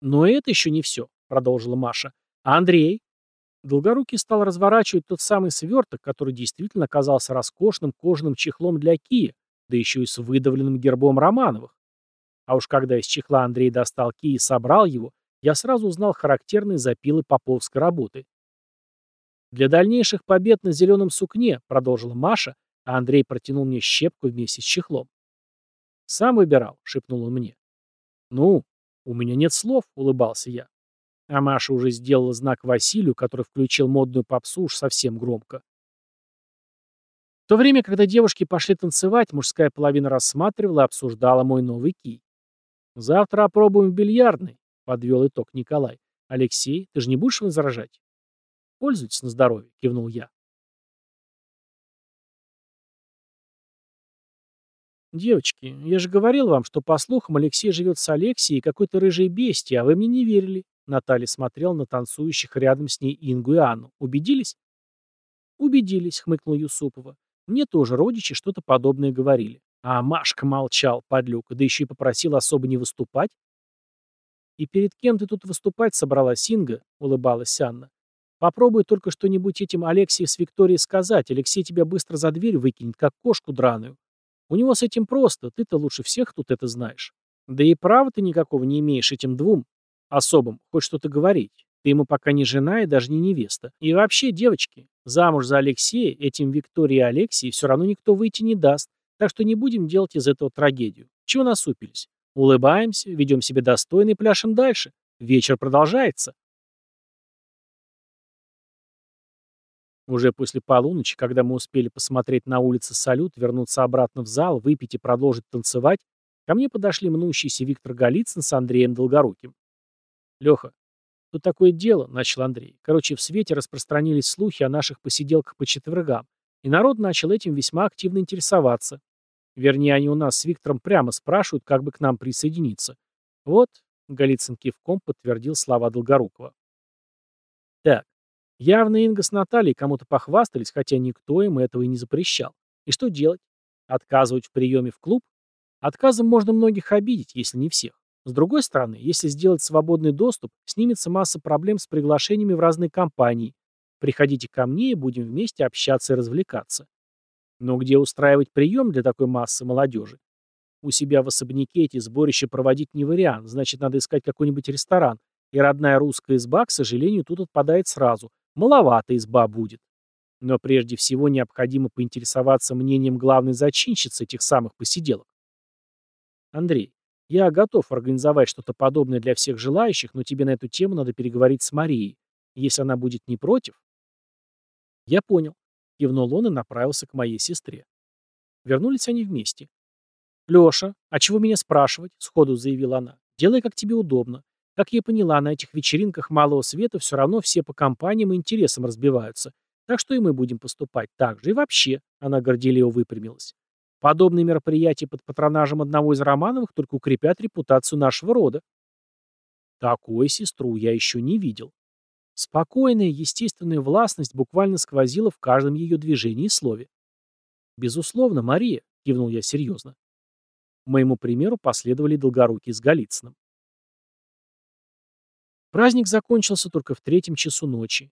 Но это еще не все. — продолжила Маша. «А Андрей?» Долгорукий стал разворачивать тот самый сверток, который действительно оказался роскошным кожаным чехлом для Кия, да еще и с выдавленным гербом Романовых. А уж когда из чехла Андрей достал Ки и собрал его, я сразу узнал характерные запилы поповской работы. «Для дальнейших побед на зеленом сукне», — продолжила Маша, а Андрей протянул мне щепку вместе с чехлом. «Сам выбирал», — шепнул он мне. «Ну, у меня нет слов», — улыбался я. А Маша уже сделала знак Василию, который включил модную попсу уж совсем громко. В то время, когда девушки пошли танцевать, мужская половина рассматривала и обсуждала мой новый кий. «Завтра опробуем в бильярдной», — подвел итог Николай. «Алексей, ты же не будешь возражать?» «Пользуйтесь на здоровье», — кивнул я. «Девочки, я же говорил вам, что, по слухам, Алексей живет с Алексией и какой-то рыжей бестией, а вы мне не верили», Наталья смотрел на танцующих рядом с ней Ингу и Анну. «Убедились?» «Убедились», — хмыкнул Юсупова. «Мне тоже родичи что-то подобное говорили». А Машка молчал, подлюка, да еще и попросил особо не выступать. «И перед кем ты тут выступать собралась, Инга?» — улыбалась Анна. «Попробуй только что-нибудь этим Алексею с Викторией сказать. Алексей тебя быстро за дверь выкинет, как кошку драную. У него с этим просто, ты-то лучше всех тут это знаешь. Да и права ты никакого не имеешь этим двум, особым хоть что-то говорить. Ты ему пока не жена и даже не невеста. И вообще, девочки, замуж за Алексея этим Виктории и Алексии все равно никто выйти не даст, так что не будем делать из этого трагедию. Чего насупились? Улыбаемся, ведем себя достойно и пляшем дальше. Вечер продолжается. Уже после полуночи, когда мы успели посмотреть на улице салют, вернуться обратно в зал, выпить и продолжить танцевать, ко мне подошли мнущийся Виктор Голицын с Андреем Долгоруким. «Леха, тут такое дело», — начал Андрей. Короче, в свете распространились слухи о наших посиделках по четвергам, и народ начал этим весьма активно интересоваться. Вернее, они у нас с Виктором прямо спрашивают, как бы к нам присоединиться. Вот, Голицын кивком подтвердил слова Долгорукова. Так, явно Инга с Натальей кому-то похвастались, хотя никто им этого и не запрещал. И что делать? Отказывать в приеме в клуб? Отказом можно многих обидеть, если не всех. С другой стороны, если сделать свободный доступ, снимется масса проблем с приглашениями в разные компании, Приходите ко мне и будем вместе общаться и развлекаться. Но где устраивать прием для такой массы молодежи? У себя в особняке эти сборища проводить не вариант, значит, надо искать какой-нибудь ресторан. И родная русская изба, к сожалению, тут отпадает сразу. Маловато изба будет. Но прежде всего необходимо поинтересоваться мнением главной зачинщицы этих самых посиделок. Андрей, я готов организовать что-то подобное для всех желающих, но тебе на эту тему надо переговорить с Марией. Если она будет не против... Я понял. Кивнул он и направился к моей сестре. Вернулись они вместе. «Леша, а чего меня спрашивать?» — сходу заявила она. «Делай, как тебе удобно. Как я поняла, на этих вечеринках малого света все равно все по компаниям и интересам разбиваются. Так что и мы будем поступать так же. И вообще, — она горделиво выпрямилась. Подобные мероприятия под патронажем одного из Романовых только укрепят репутацию нашего рода. Такой сестру я еще не видел. Спокойная, естественная властность буквально сквозила в каждом ее движении и слове. «Безусловно, Мария», — кивнул я серьезно. Моему примеру последовали Долгорукий с Голицыным. Праздник закончился только в третьем часу ночи.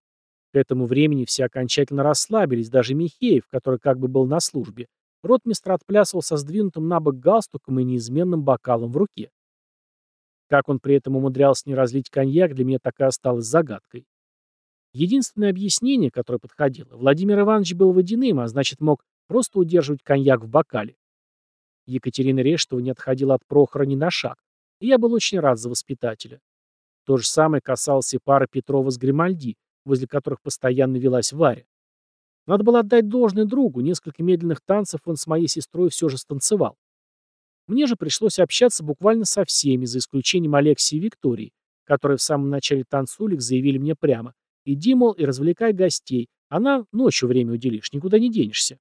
К этому времени все окончательно расслабились, даже Михеев, который как бы был на службе. Ротмистр отплясывал со сдвинутым на бок галстуком и неизменным бокалом в руке. Как он при этом умудрялся не разлить коньяк, для меня так и осталось загадкой. Единственное объяснение, которое подходило, Владимир Иванович был водяным, а значит мог просто удерживать коньяк в бокале. Екатерина Рештова не отходила от Прохора ни на шаг, и я был очень рад за воспитателя. То же самое касалось и пары Петрова с Гримальди, возле которых постоянно велась Варя. Надо было отдать должное другу, несколько медленных танцев он с моей сестрой все же станцевал. Мне же пришлось общаться буквально со всеми, за исключением Алексии и Виктории, которые в самом начале танцулик заявили мне прямо – Иди, мол, и развлекай гостей, а нам ночью время уделишь, никуда не денешься.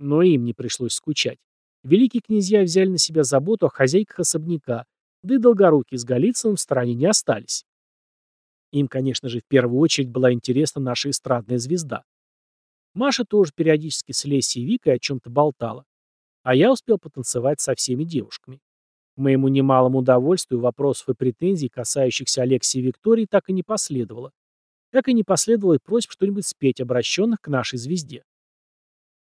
Но им не пришлось скучать. Великие князья взяли на себя заботу о хозяйках особняка, да и долгорукие с Голицыным в стороне не остались. Им, конечно же, в первую очередь была интересна наша эстрадная звезда. Маша тоже периодически с Лесей и Викой о чем-то болтала. А я успел потанцевать со всеми девушками. К моему немалому удовольствию вопросов и претензий, касающихся Алексии и Виктории, так и не последовало как и не последовало и просьб что-нибудь спеть, обращенных к нашей звезде.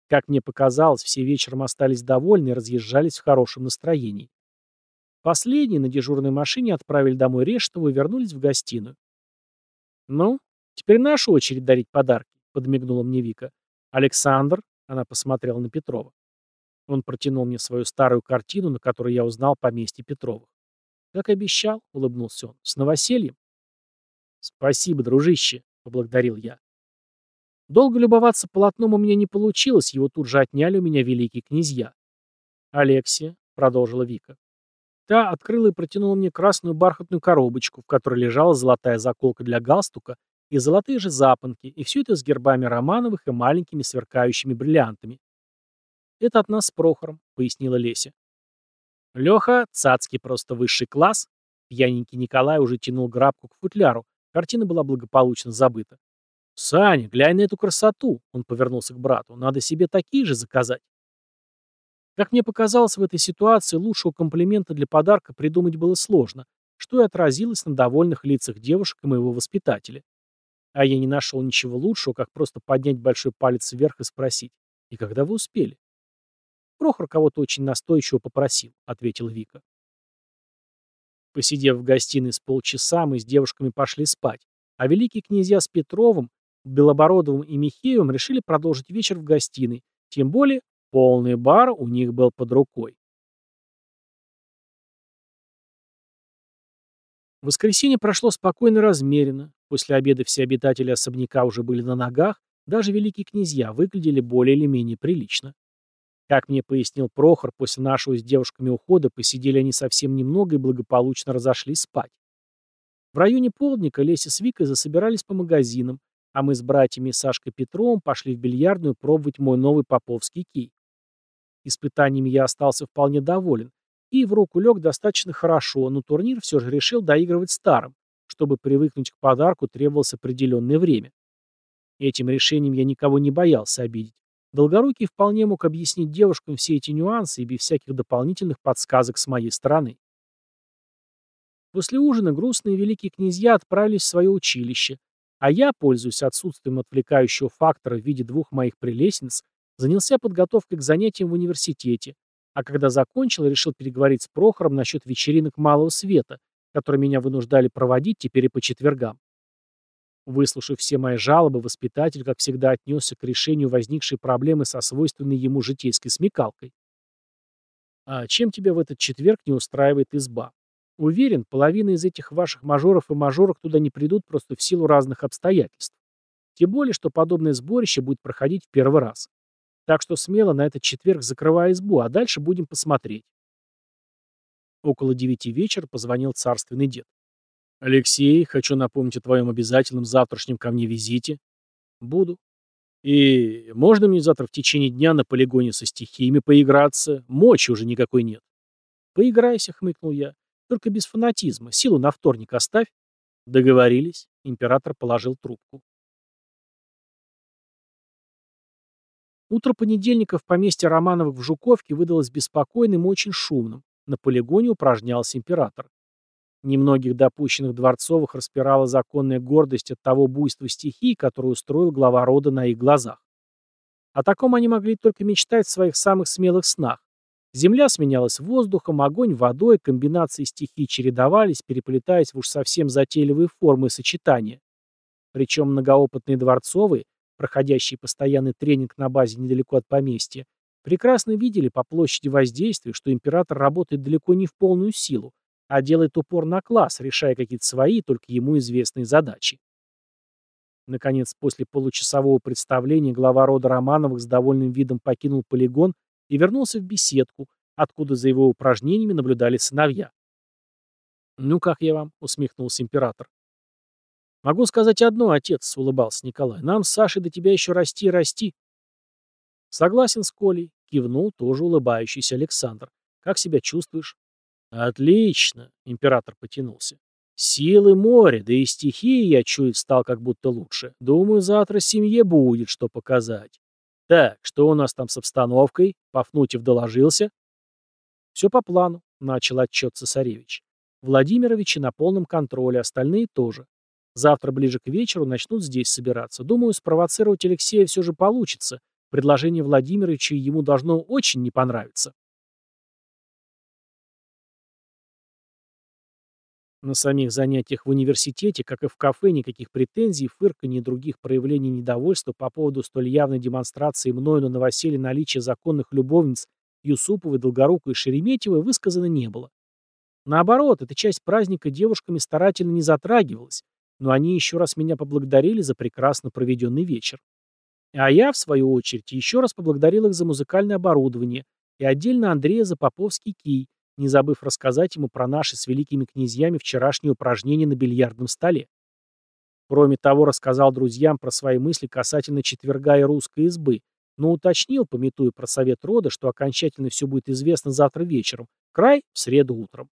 Как мне показалось, все вечером остались довольны и разъезжались в хорошем настроении. Последние на дежурной машине отправили домой Рештову и вернулись в гостиную. «Ну, теперь наша очередь дарить подарки», — подмигнула мне Вика. «Александр», — она посмотрела на Петрова. Он протянул мне свою старую картину, на которой я узнал поместье Петровых. «Как обещал», — улыбнулся он, — «с новосельем». «Спасибо, дружище», — поблагодарил я. Долго любоваться полотном у меня не получилось, его тут же отняли у меня великие князья. «Алексия», — продолжила Вика. Та открыла и протянула мне красную бархатную коробочку, в которой лежала золотая заколка для галстука и золотые же запонки, и все это с гербами Романовых и маленькими сверкающими бриллиантами. «Это от нас с Прохором», — пояснила Леся. Леха, цацкий просто высший класс. Пьяненький Николай уже тянул грабку к футляру, Картина была благополучно забыта. «Саня, глянь на эту красоту!» Он повернулся к брату. «Надо себе такие же заказать». Как мне показалось, в этой ситуации лучшего комплимента для подарка придумать было сложно, что и отразилось на довольных лицах девушек и моего воспитателя. А я не нашел ничего лучшего, как просто поднять большой палец вверх и спросить, «И когда вы успели?» «Прохор кого-то очень настойчиво попросил», — ответила Вика. Посидев в гостиной с полчаса, мы с девушками пошли спать, а великие князья с Петровым, Белобородовым и Михеевым решили продолжить вечер в гостиной, тем более полный бар у них был под рукой. Воскресенье прошло спокойно и размеренно. После обеда все обитатели особняка уже были на ногах, даже великие князья выглядели более или менее прилично. Как мне пояснил Прохор, после нашего с девушками ухода посидели они совсем немного и благополучно разошлись спать. В районе полдника Леся с Викой засобирались по магазинам, а мы с братьями Сашкой Петровым пошли в бильярдную пробовать мой новый поповский кий. Испытаниями я остался вполне доволен, и в руку лег достаточно хорошо, но турнир все же решил доигрывать старым. Чтобы привыкнуть к подарку, требовалось определенное время. Этим решением я никого не боялся обидеть. Долгорукий вполне мог объяснить девушкам все эти нюансы и без всяких дополнительных подсказок с моей стороны. После ужина грустные великие князья отправились в свое училище, А я, пользуясь отсутствием отвлекающего фактора в виде двух моих прелестниц, занялся подготовкой к занятиям в университете, а когда закончил, решил переговорить с Прохором насчет вечеринок Малого Света, которые меня вынуждали проводить теперь и по четвергам. Выслушав все мои жалобы, воспитатель, как всегда, отнесся к решению возникшей проблемы со свойственной ему житейской смекалкой. «А чем тебя в этот четверг не устраивает изба? Уверен, половина из этих ваших мажоров и мажорок туда не придут просто в силу разных обстоятельств. Тем более, что подобное сборище будет проходить в первый раз. Так что смело на этот четверг закрывай избу, а дальше будем посмотреть». Около девяти вечера позвонил царственный дед. «Алексей, хочу напомнить о твоем обязательном завтрашнем ко мне визите». «Буду». «И можно мне завтра в течение дня на полигоне со стихиями поиграться? Мочи уже никакой нет». «Поиграйся», — хмыкнул я. «Только без фанатизма. Силу на вторник оставь». «Договорились». Император положил трубку. Утро понедельника в поместье Романовых в Жуковке выдалось беспокойным и очень шумным. На полигоне упражнялся император. Немногих допущенных Дворцовых распирала законная гордость от того буйства стихий, которое устроил глава рода на их глазах. О таком они могли только мечтать в своих самых смелых снах. Земля сменялась воздухом, огонь водой, комбинации стихий чередовались, переплетаясь в уж совсем затейливые формы и сочетания. Причем многоопытные дворцовые, проходящие постоянный тренинг на базе недалеко от поместья, прекрасно видели по площади воздействия, что император работает далеко не в полную силу, а делает упор на класс, решая какие-то свои, только ему известные задачи. Наконец, после получасового представления глава рода Романовых с довольным видом покинул полигон и вернулся в беседку, откуда за его упражнениями наблюдали сыновья. «Ну как я вам?» — усмехнулся император. «Могу сказать одно, отец», — улыбался Николай. «Нам с Сашей до тебя еще расти и расти». «Согласен с Колей», — кивнул тоже улыбающийся Александр. «Как себя чувствуешь?» «Отлично!» — император потянулся. «Силы моря, да и стихии, я чую, стал как будто лучше. Думаю, завтра семье будет что показать. Так, что у нас там с обстановкой?» Пафнутьев доложился. «Все по плану», — начал отчет цесаревич. «Владимировичи на полном контроле, остальные тоже. Завтра ближе к вечеру начнут здесь собираться. Думаю, спровоцировать Алексея все же получится. Предложение Владимировича ему должно очень не понравиться». На самих занятиях в университете, как и в кафе, никаких претензий, фырканий и других проявлений недовольства по поводу столь явной демонстрации мною на новоселье наличия законных любовниц Юсуповой, Долгорукой и Шереметьевой высказано не было. Наоборот, эта часть праздника девушками старательно не затрагивалась, но они еще раз меня поблагодарили за прекрасно проведенный вечер. А я, в свою очередь, еще раз поблагодарил их за музыкальное оборудование и отдельно Андрея за поповский кий, не забыв рассказать ему про наши с великими князьями вчерашние упражнения на бильярдном столе. Кроме того, рассказал друзьям про свои мысли касательно четверга и русской избы, но уточнил, пометуя про совет рода, что окончательно все будет известно завтра вечером, край в среду утром.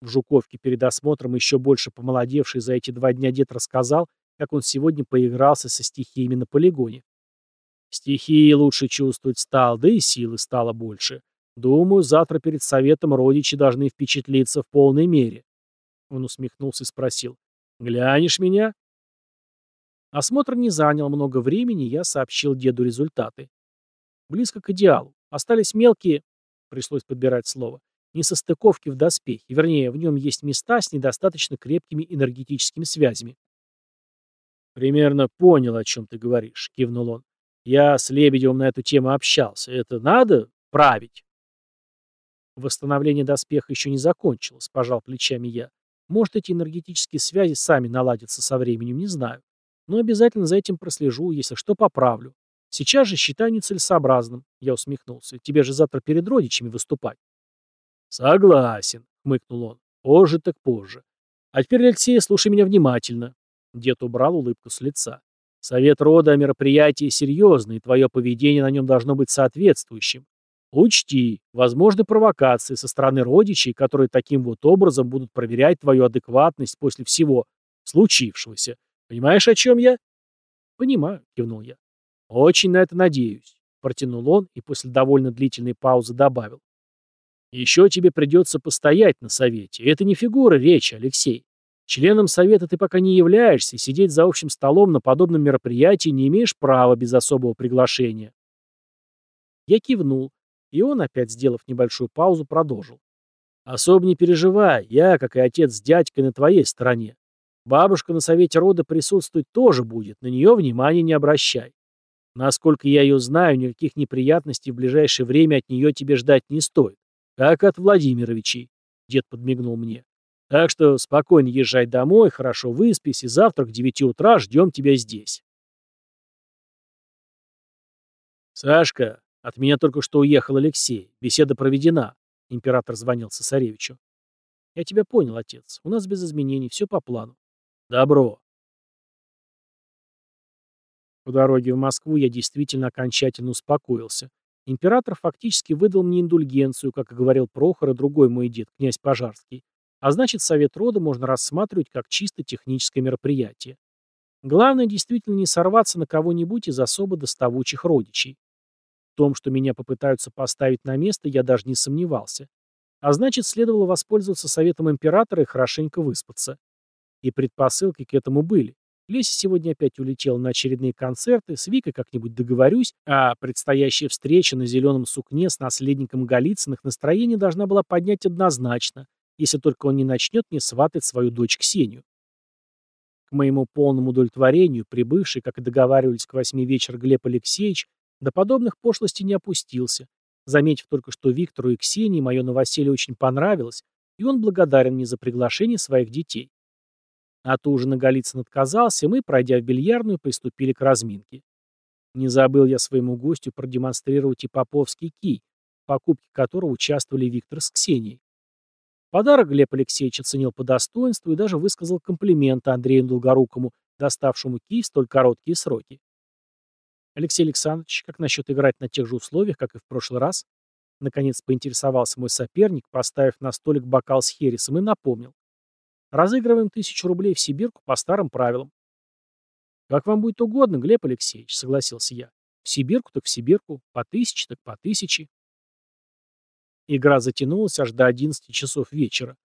В Жуковке перед осмотром еще больше помолодевший за эти два дня дед рассказал, как он сегодня поигрался со стихиями на полигоне. Стихии лучше чувствовать стал, да и силы стало больше. Думаю, завтра перед советом родичи должны впечатлиться в полной мере. Он усмехнулся и спросил. «Глянешь меня?» Осмотр не занял много времени, я сообщил деду результаты. Близко к идеалу. Остались мелкие, пришлось подбирать слово, несостыковки в доспехе. Вернее, в нем есть места с недостаточно крепкими энергетическими связями. «Примерно понял, о чем ты говоришь», — кивнул он. «Я с Лебедевым на эту тему общался. Это надо править?» Восстановление доспеха еще не закончилось, пожал плечами я. Может, эти энергетические связи сами наладятся со временем, не знаю. Но обязательно за этим прослежу, если что, поправлю. Сейчас же считаю нецелесообразным, я усмехнулся. Тебе же завтра перед родичами выступать. Согласен, хмыкнул он. Позже так позже. А теперь, Алексей, слушай меня внимательно. Дед убрал улыбку с лица. Совет рода о мероприятии серьезный, и твое поведение на нем должно быть соответствующим. Учти, возможны провокации со стороны родичей, которые таким вот образом будут проверять твою адекватность после всего случившегося. Понимаешь, о чем я? Понимаю, кивнул я. Очень на это надеюсь, протянул он и после довольно длительной паузы добавил. Еще тебе придется постоять на совете. Это не фигура речи, Алексей. Членом совета ты пока не являешься, и сидеть за общим столом на подобном мероприятии не имеешь права без особого приглашения. Я кивнул, и он, опять сделав небольшую паузу, продолжил. Особо не переживай, я, как и отец с дядькой, на твоей стороне. Бабушка на совете рода присутствовать тоже будет, на нее внимания не обращай. Насколько я ее знаю, никаких неприятностей в ближайшее время от нее тебе ждать не стоит. Как от Владимировичей, дед подмигнул мне. Так что спокойно езжай домой, хорошо выспись, и завтра к девяти утра ждем тебя здесь. Сашка, от меня только что уехал Алексей. Беседа проведена. Император звонил цесаревичу. Я тебя понял, отец. У нас без изменений, все по плану. Добро. По дороге в Москву я действительно окончательно успокоился. Император фактически выдал мне индульгенцию, как и говорил Прохор и другой мой дед, князь Пожарский. А значит, совет рода можно рассматривать как чисто техническое мероприятие. Главное действительно не сорваться на кого-нибудь из особо доставучих родичей. В том, что меня попытаются поставить на место, я даже не сомневался. А значит, следовало воспользоваться советом императора и хорошенько выспаться. И предпосылки к этому были. Леся сегодня опять улетела на очередные концерты, с Викой как-нибудь договорюсь, а предстоящая встреча на зеленом сукне с наследником Голицыных настроение должна была поднять однозначно, если только он не начнет мне сватать свою дочь Ксению. К моему полному удовлетворению, прибывший, как и договаривались к восьми вечера Глеб Алексеевич, до подобных пошлостей не опустился, заметив только, что Виктору и Ксении мое новоселье очень понравилось, и он благодарен мне за приглашение своих детей. От ужина Голицын отказался, мы, пройдя в бильярдную, приступили к разминке. Не забыл я своему гостю продемонстрировать и поповский кий, в покупке которого участвовали Виктор с Ксенией. Подарок Глеб Алексеевич оценил по достоинству и даже высказал комплименты Андрею Долгорукому, доставшему кий в столь короткие сроки. Алексей Александрович, как насчет играть на тех же условиях, как и в прошлый раз? Наконец поинтересовался мой соперник, поставив на столик бокал с хересом, и напомнил. Разыгрываем тысячу рублей в Сибирку по старым правилам. Как вам будет угодно, Глеб Алексеевич, согласился я. В Сибирку так в Сибирку, по тысяче так по тысяче. Игра затянулась аж до 11 часов вечера.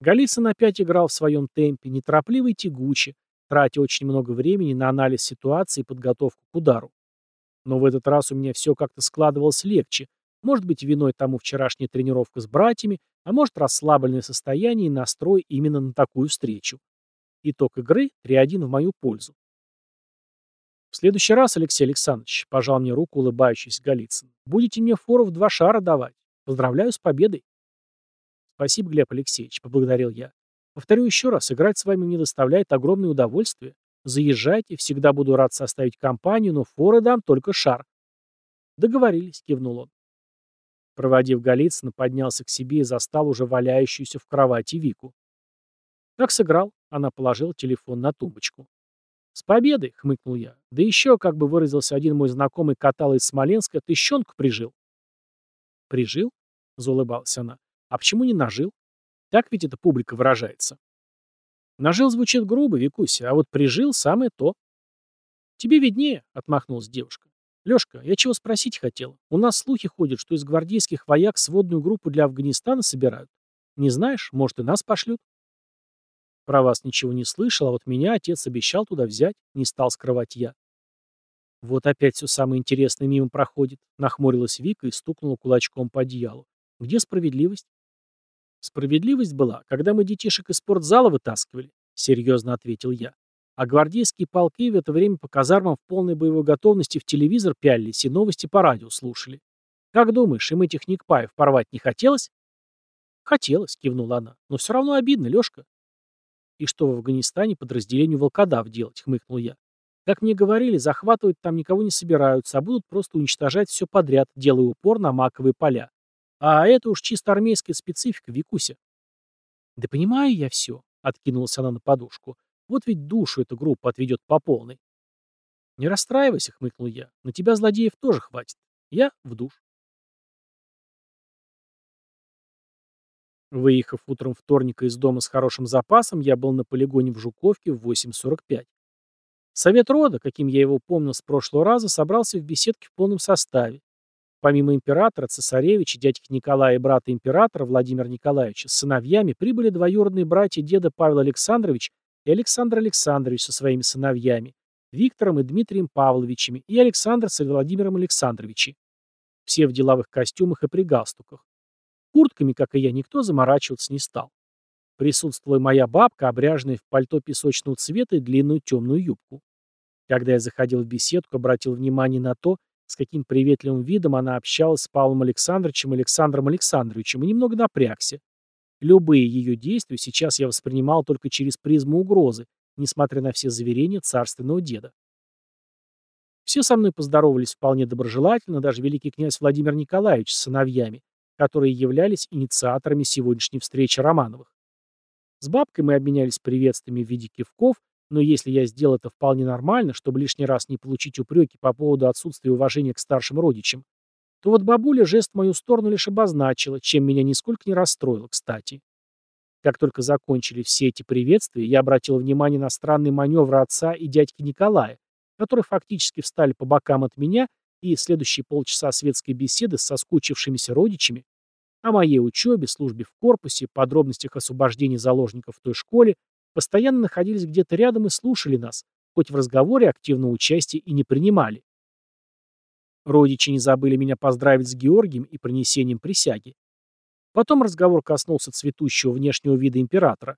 Голицын опять играл в своем темпе, неторопливо и тягуче, тратя очень много времени на анализ ситуации и подготовку к удару. Но в этот раз у меня все как-то складывалось легче. Может быть, виной тому вчерашняя тренировка с братьями, а может расслабленное состояние и настрой именно на такую встречу. Итог игры 3-1 в мою пользу. В следующий раз, Алексей Александрович, пожал мне руку улыбающийся Голицын, будете мне фору в два шара давать. Поздравляю с победой. Спасибо, Глеб Алексеевич, поблагодарил я. Повторю еще раз, играть с вами мне доставляет огромное удовольствие. Заезжайте, всегда буду рад составить компанию, но форы дам только шар. Договорились, кивнул он. Проводив Голицына, поднялся к себе и застал уже валяющуюся в кровати Вику. «Как сыграл?» — она положила телефон на тумбочку. «С победой!» — хмыкнул я. «Да еще, как бы выразился один мой знакомый катал из Смоленска, тыщенку прижил». «Прижил?» — заулыбалась она. «А почему не нажил? Так ведь эта публика выражается». «Нажил» звучит грубо, Викуся, а вот «прижил» — самое то. «Тебе виднее», — отмахнулась девушка. «Лёшка, я чего спросить хотел. У нас слухи ходят, что из гвардейских вояк сводную группу для Афганистана собирают. Не знаешь, может, и нас пошлют?» «Про вас ничего не слышал, а вот меня отец обещал туда взять», — не стал скрывать я. «Вот опять все самое интересное мимо проходит», — нахмурилась Вика и стукнула кулачком по одеялу. «Где справедливость?» «Справедливость была, когда мы детишек из спортзала вытаскивали», — серьезно ответил я. А гвардейские полки в это время по казармам в полной боевой готовности в телевизор пялились и новости по радио слушали. Как думаешь, им этих Никпаев порвать не хотелось? Хотелось, кивнула она. Но все равно обидно, Лешка. И что в Афганистане подразделению волкодав делать, хмыкнул я. Как мне говорили, захватывать там никого не собираются, а будут просто уничтожать все подряд, делая упор на маковые поля. А это уж чисто армейская специфика, Викуся. Да понимаю я все, откинулась она на подушку. Вот ведь душу эта группа отведет по полной. Не расстраивайся, хмыкнул я. На тебя злодеев тоже хватит. Я в душ. Выехав утром вторника из дома с хорошим запасом, я был на полигоне в Жуковке в 8.45. Совет рода, каким я его помнил с прошлого раза, собрался в беседке в полном составе. Помимо императора, цесаревича, дядьки Николая и брата императора Владимира Николаевича, с сыновьями прибыли двоюродные братья деда Павел Александрович и Александр Александрович со своими сыновьями, Виктором и Дмитрием Павловичами и Александр с Владимиром Александровичем. Все в деловых костюмах и при галстуках. Куртками, как и я, никто заморачиваться не стал. Присутствовала моя бабка, обряженная в пальто песочного цвета и длинную темную юбку. Когда я заходил в беседку, обратил внимание на то, с каким приветливым видом она общалась с Павлом Александровичем и Александром Александровичем, и немного напрягся. Любые ее действия сейчас я воспринимал только через призму угрозы, несмотря на все заверения царственного деда. Все со мной поздоровались вполне доброжелательно, даже великий князь Владимир Николаевич с сыновьями, которые являлись инициаторами сегодняшней встречи Романовых. С бабкой мы обменялись приветствиями в виде кивков, но если я сделал это вполне нормально, чтобы лишний раз не получить упреки по поводу отсутствия уважения к старшим родичам, то вот бабуля жест в мою сторону лишь обозначила, чем меня нисколько не расстроило, кстати. Как только закончили все эти приветствия, я обратил внимание на странный маневр отца и дядьки Николая, которые фактически встали по бокам от меня и следующие полчаса светской беседы с соскучившимися родичами о моей учебе, службе в корпусе, подробностях освобождения заложников в той школе, постоянно находились где-то рядом и слушали нас, хоть в разговоре активного участия и не принимали. Родичи не забыли меня поздравить с Георгием и принесением присяги. Потом разговор коснулся цветущего внешнего вида императора.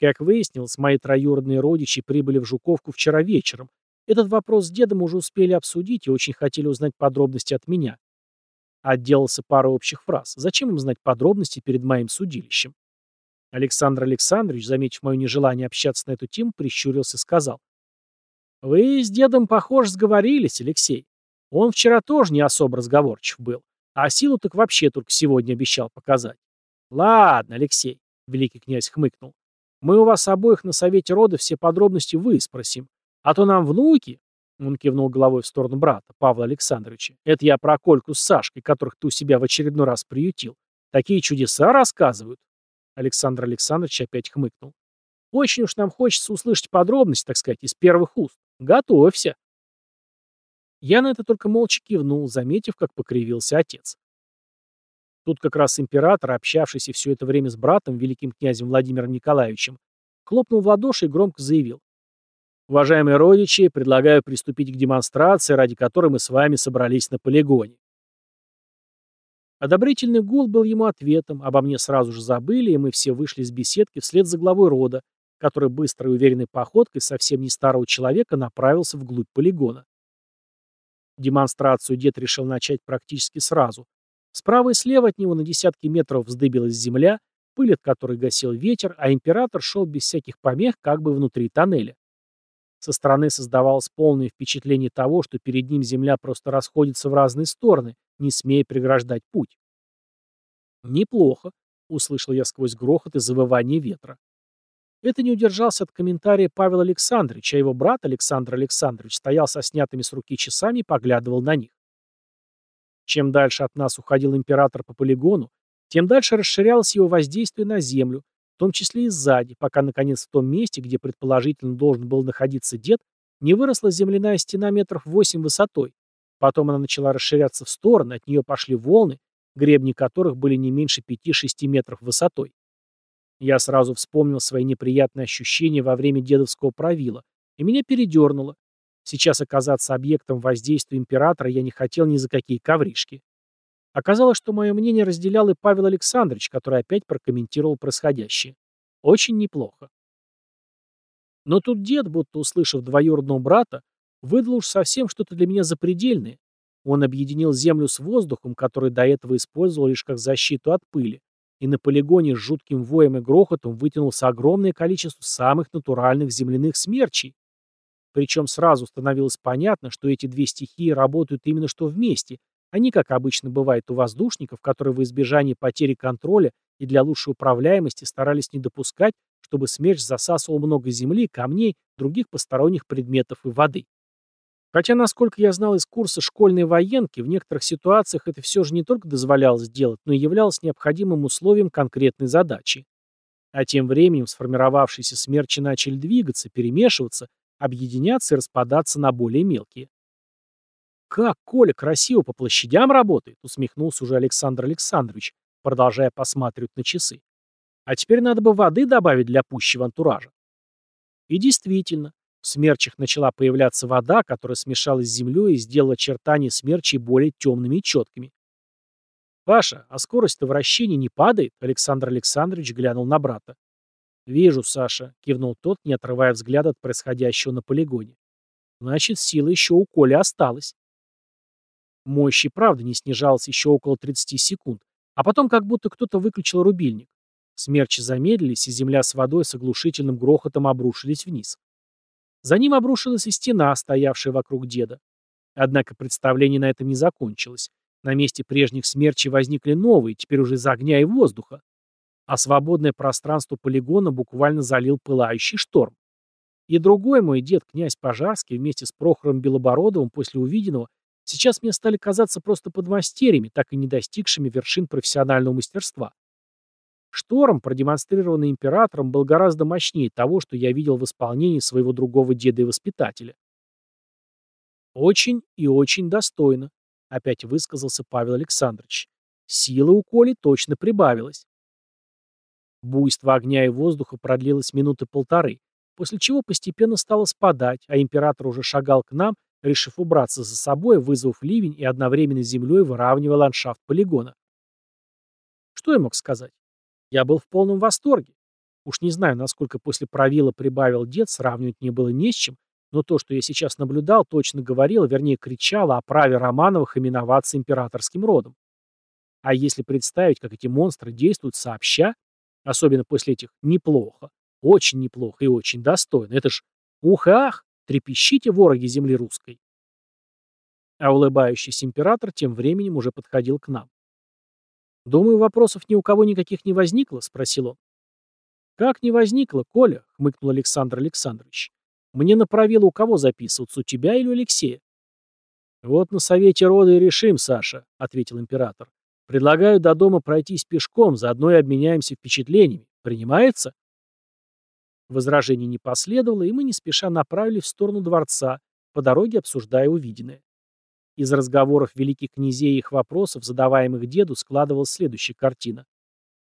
Как выяснилось, мои троюродные родичи прибыли в Жуковку вчера вечером. Этот вопрос с дедом уже успели обсудить и очень хотели узнать подробности от меня. Отделался пара общих фраз. Зачем им знать подробности перед моим судилищем? Александр Александрович, заметив мое нежелание общаться на эту тему, прищурился и сказал. «Вы с дедом, похоже, сговорились, Алексей. Он вчера тоже не особо разговорчив был, а силу так вообще только сегодня обещал показать. Ладно, Алексей, великий князь хмыкнул, мы у вас обоих на совете рода все подробности выспросим, а то нам внуки, он кивнул головой в сторону брата, Павла Александровича. «Это я про Кольку с Сашкой, которых ты у себя в очередной раз приютил. Такие чудеса рассказывают». Александр Александрович опять хмыкнул. «Очень уж нам хочется услышать подробности, так сказать, из первых уст. Готовься». Я на это только молча кивнул, заметив, как покривился отец. Тут как раз император, общавшийся все это время с братом, великим князем Владимиром Николаевичем, хлопнул в ладоши и громко заявил. Уважаемые родичи, предлагаю приступить к демонстрации, ради которой мы с вами собрались на полигоне. Одобрительный гул был ему ответом, обо мне сразу же забыли, и мы все вышли из беседки вслед за главой рода, который быстрой и уверенной походкой совсем не старого человека направился вглубь полигона. Демонстрацию дед решил начать практически сразу. Справа и слева от него на десятки метров вздыбилась земля, пыль от которой гасил ветер, а император шел без всяких помех как бы внутри тоннеля. Со стороны создавалось полное впечатление того, что перед ним земля просто расходится в разные стороны, не смея преграждать путь. «Неплохо», — услышал я сквозь грохот и завывание ветра. Это не удержался от комментария Павел Александрович, а его брат Александр Александрович стоял со снятыми с руки часами и поглядывал на них. Чем дальше от нас уходил император по полигону, тем дальше расширялось его воздействие на Землю, том числе и сзади, пока, наконец, в том месте, где предположительно должен был находиться дед, не выросла земляная стена метров восемь высотой. Потом она начала расширяться в стороны, от нее пошли волны, гребни которых были не меньше 5-6 метров высотой. Я сразу вспомнил свои неприятные ощущения во время дедовского правила, и меня передернуло. Сейчас оказаться объектом воздействия императора я не хотел ни за какие ковришки. Оказалось, что мое мнение разделял и Павел Александрович, который опять прокомментировал происходящее. Очень неплохо. Но тут дед, будто услышав двоюродного брата, выдал уж совсем что-то для меня запредельное. Он объединил землю с воздухом, который до этого использовал лишь как защиту от пыли, и на полигоне с жутким воем и грохотом вытянулся огромное количество самых натуральных земляных смерчей. Причем сразу становилось понятно, что эти две стихии работают именно что вместе, они, как обычно бывает у воздушников, которые в избежании потери контроля и для лучшей управляемости старались не допускать, чтобы смерч засасывал много земли, камней, других посторонних предметов и воды. Хотя, насколько я знал из курса школьной военки, в некоторых ситуациях это все же не только дозволялось делать, но и являлось необходимым условием конкретной задачи. А тем временем сформировавшиеся смерчи начали двигаться, перемешиваться, объединяться и распадаться на более мелкие. как Коля красиво по площадям работает, усмехнулся уже Александр Александрович, продолжая посматривать на часы. А теперь надо бы воды добавить для пущего антуража. И действительно, в смерчах начала появляться вода, которая смешалась с землей и сделала очертания смерчей более темными и четкими. «Паша, а скорость-то вращения не падает?» Александр Александрович глянул на брата. «Вижу, Саша», — кивнул тот, не отрывая взгляда от происходящего на полигоне. «Значит, сила еще у Коли осталась». Мощь и правда не снижалась еще около 30 секунд, а потом как будто кто-то выключил рубильник. Смерчи замедлились, и земля с водой с оглушительным грохотом обрушились вниз. За ним обрушилась и стена, стоявшая вокруг деда. Однако представление на этом не закончилось. На месте прежних смерчей возникли новые, теперь уже из огня и воздуха. А свободное пространство полигона буквально залил пылающий шторм. И другой мой дед, князь Пожарский, вместе с Прохором Белобородовым после увиденного, сейчас мне стали казаться просто подмастерьями, так и не достигшими вершин профессионального мастерства. Шторм, продемонстрированный императором, был гораздо мощнее того, что я видел в исполнении своего другого деда и воспитателя. «Очень и очень достойно», — опять высказался Павел Александрович. Сила у Коли точно прибавилась. Буйство огня и воздуха продлилось минуты полторы, после чего постепенно стало спадать, а император уже шагал к нам, решив убраться за собой, вызвав ливень и одновременно землей выравнивая ландшафт полигона. Что я мог сказать? Я был в полном восторге. Уж не знаю, насколько после правила прибавил дед, сравнивать мне было не с чем, но то, что я сейчас наблюдал, точно говорило, вернее кричало о праве Романовых именоваться императорским родом. А если представить, как эти монстры действуют сообща, особенно после этих «неплохо», «очень неплохо» и «очень достойно», это ж ух-ах, трепещите вороги земли русской. А улыбающийся император тем временем уже подходил к нам. «Думаю, вопросов ни у кого никаких не возникло?» — спросил он. «Как не возникло, Коля?» — хмыкнул Александр Александрович. «Мне направило у кого записываться, у тебя или у Алексея?» «Вот на совете рода и решим, Саша», — ответил император. «Предлагаю до дома пройтись пешком, заодно и обменяемся впечатлениями. Принимается?» Возражений не последовало, и мы не спеша направились в сторону дворца, по дороге обсуждая увиденное. Из разговоров великих князей и их вопросов, задаваемых деду, складывалась следующая картина.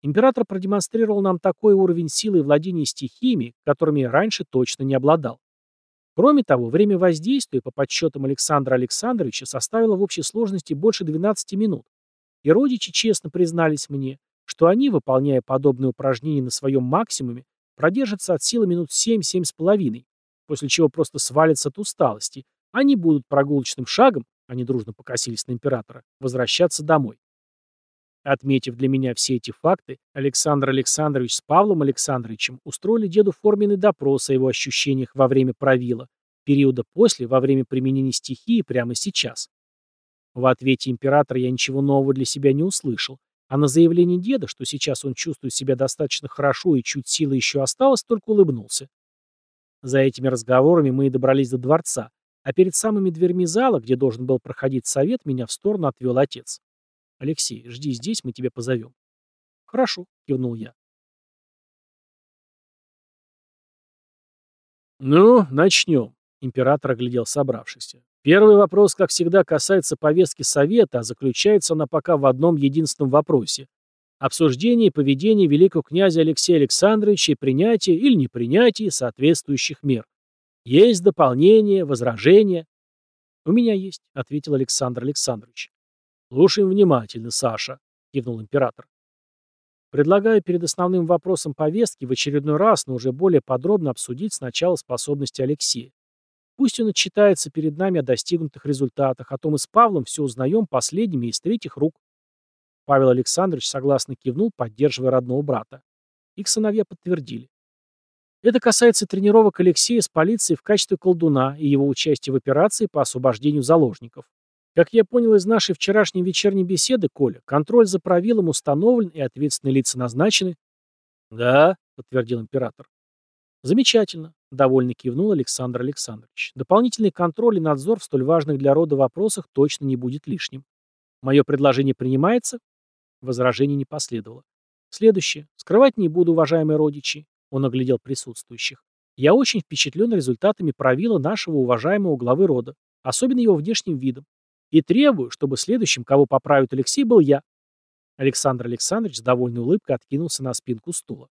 Император продемонстрировал нам такой уровень силы и владения стихиями, которыми раньше точно не обладал. Кроме того, время воздействия, по подсчетам Александра Александровича, составило в общей сложности больше 12 минут. И родичи честно признались мне, что они, выполняя подобные упражнения на своем максимуме, продержатся от силы минут 7-7,5, после чего просто свалятся от усталости, они будут прогулочным шагом, они дружно покосились на императора, возвращаться домой. Отметив для меня все эти факты, Александр Александрович с Павлом Александровичем устроили деду форменный допрос о его ощущениях во время правила, периода после, во время применения стихии прямо сейчас. В ответе императора я ничего нового для себя не услышал, а на заявление деда, что сейчас он чувствует себя достаточно хорошо и чуть силы еще осталось, только улыбнулся. За этими разговорами мы и добрались до дворца, а перед самыми дверьми зала, где должен был проходить совет, меня в сторону отвел отец. «Алексей, жди здесь, мы тебя позовем». «Хорошо», — кивнул я. «Ну, начнем», — император оглядел собравшихся. «Первый вопрос, как всегда, касается повестки Совета, а заключается она пока в одном единственном вопросе. Обсуждение поведения великого князя Алексея Александровича и принятие или непринятие соответствующих мер. Есть дополнение, возражения? У меня есть, ответил Александр Александрович. Слушаем внимательно, Саша, кивнул император. Предлагаю перед основным вопросом повестки в очередной раз, но уже более подробно обсудить сначала способности Алексея. Пусть он отчитается перед нами о достигнутых результатах, а то мы с Павлом все узнаем последними из третьих рук. Павел Александрович согласно кивнул, поддерживая родного брата. Их сыновья подтвердили. Это касается тренировок Алексея с полицией в качестве колдуна и его участия в операции по освобождению заложников. Как я понял из нашей вчерашней вечерней беседы, Коля, контроль за правилом установлен и ответственные лица назначены. Да, подтвердил император. Замечательно, довольно кивнул Александр Александрович. Дополнительный контроль и надзор в столь важных для рода вопросах точно не будет лишним. Мое предложение принимается? Возражений не последовало. Следующее. Скрывать не буду, уважаемые родичи. Он оглядел присутствующих. Я очень впечатлен результатами правила нашего уважаемого главы рода, особенно его внешним видом. И требую, чтобы следующим, кого поправит Алексей, был я. Александр Александрович с довольной улыбкой откинулся на спинку стула.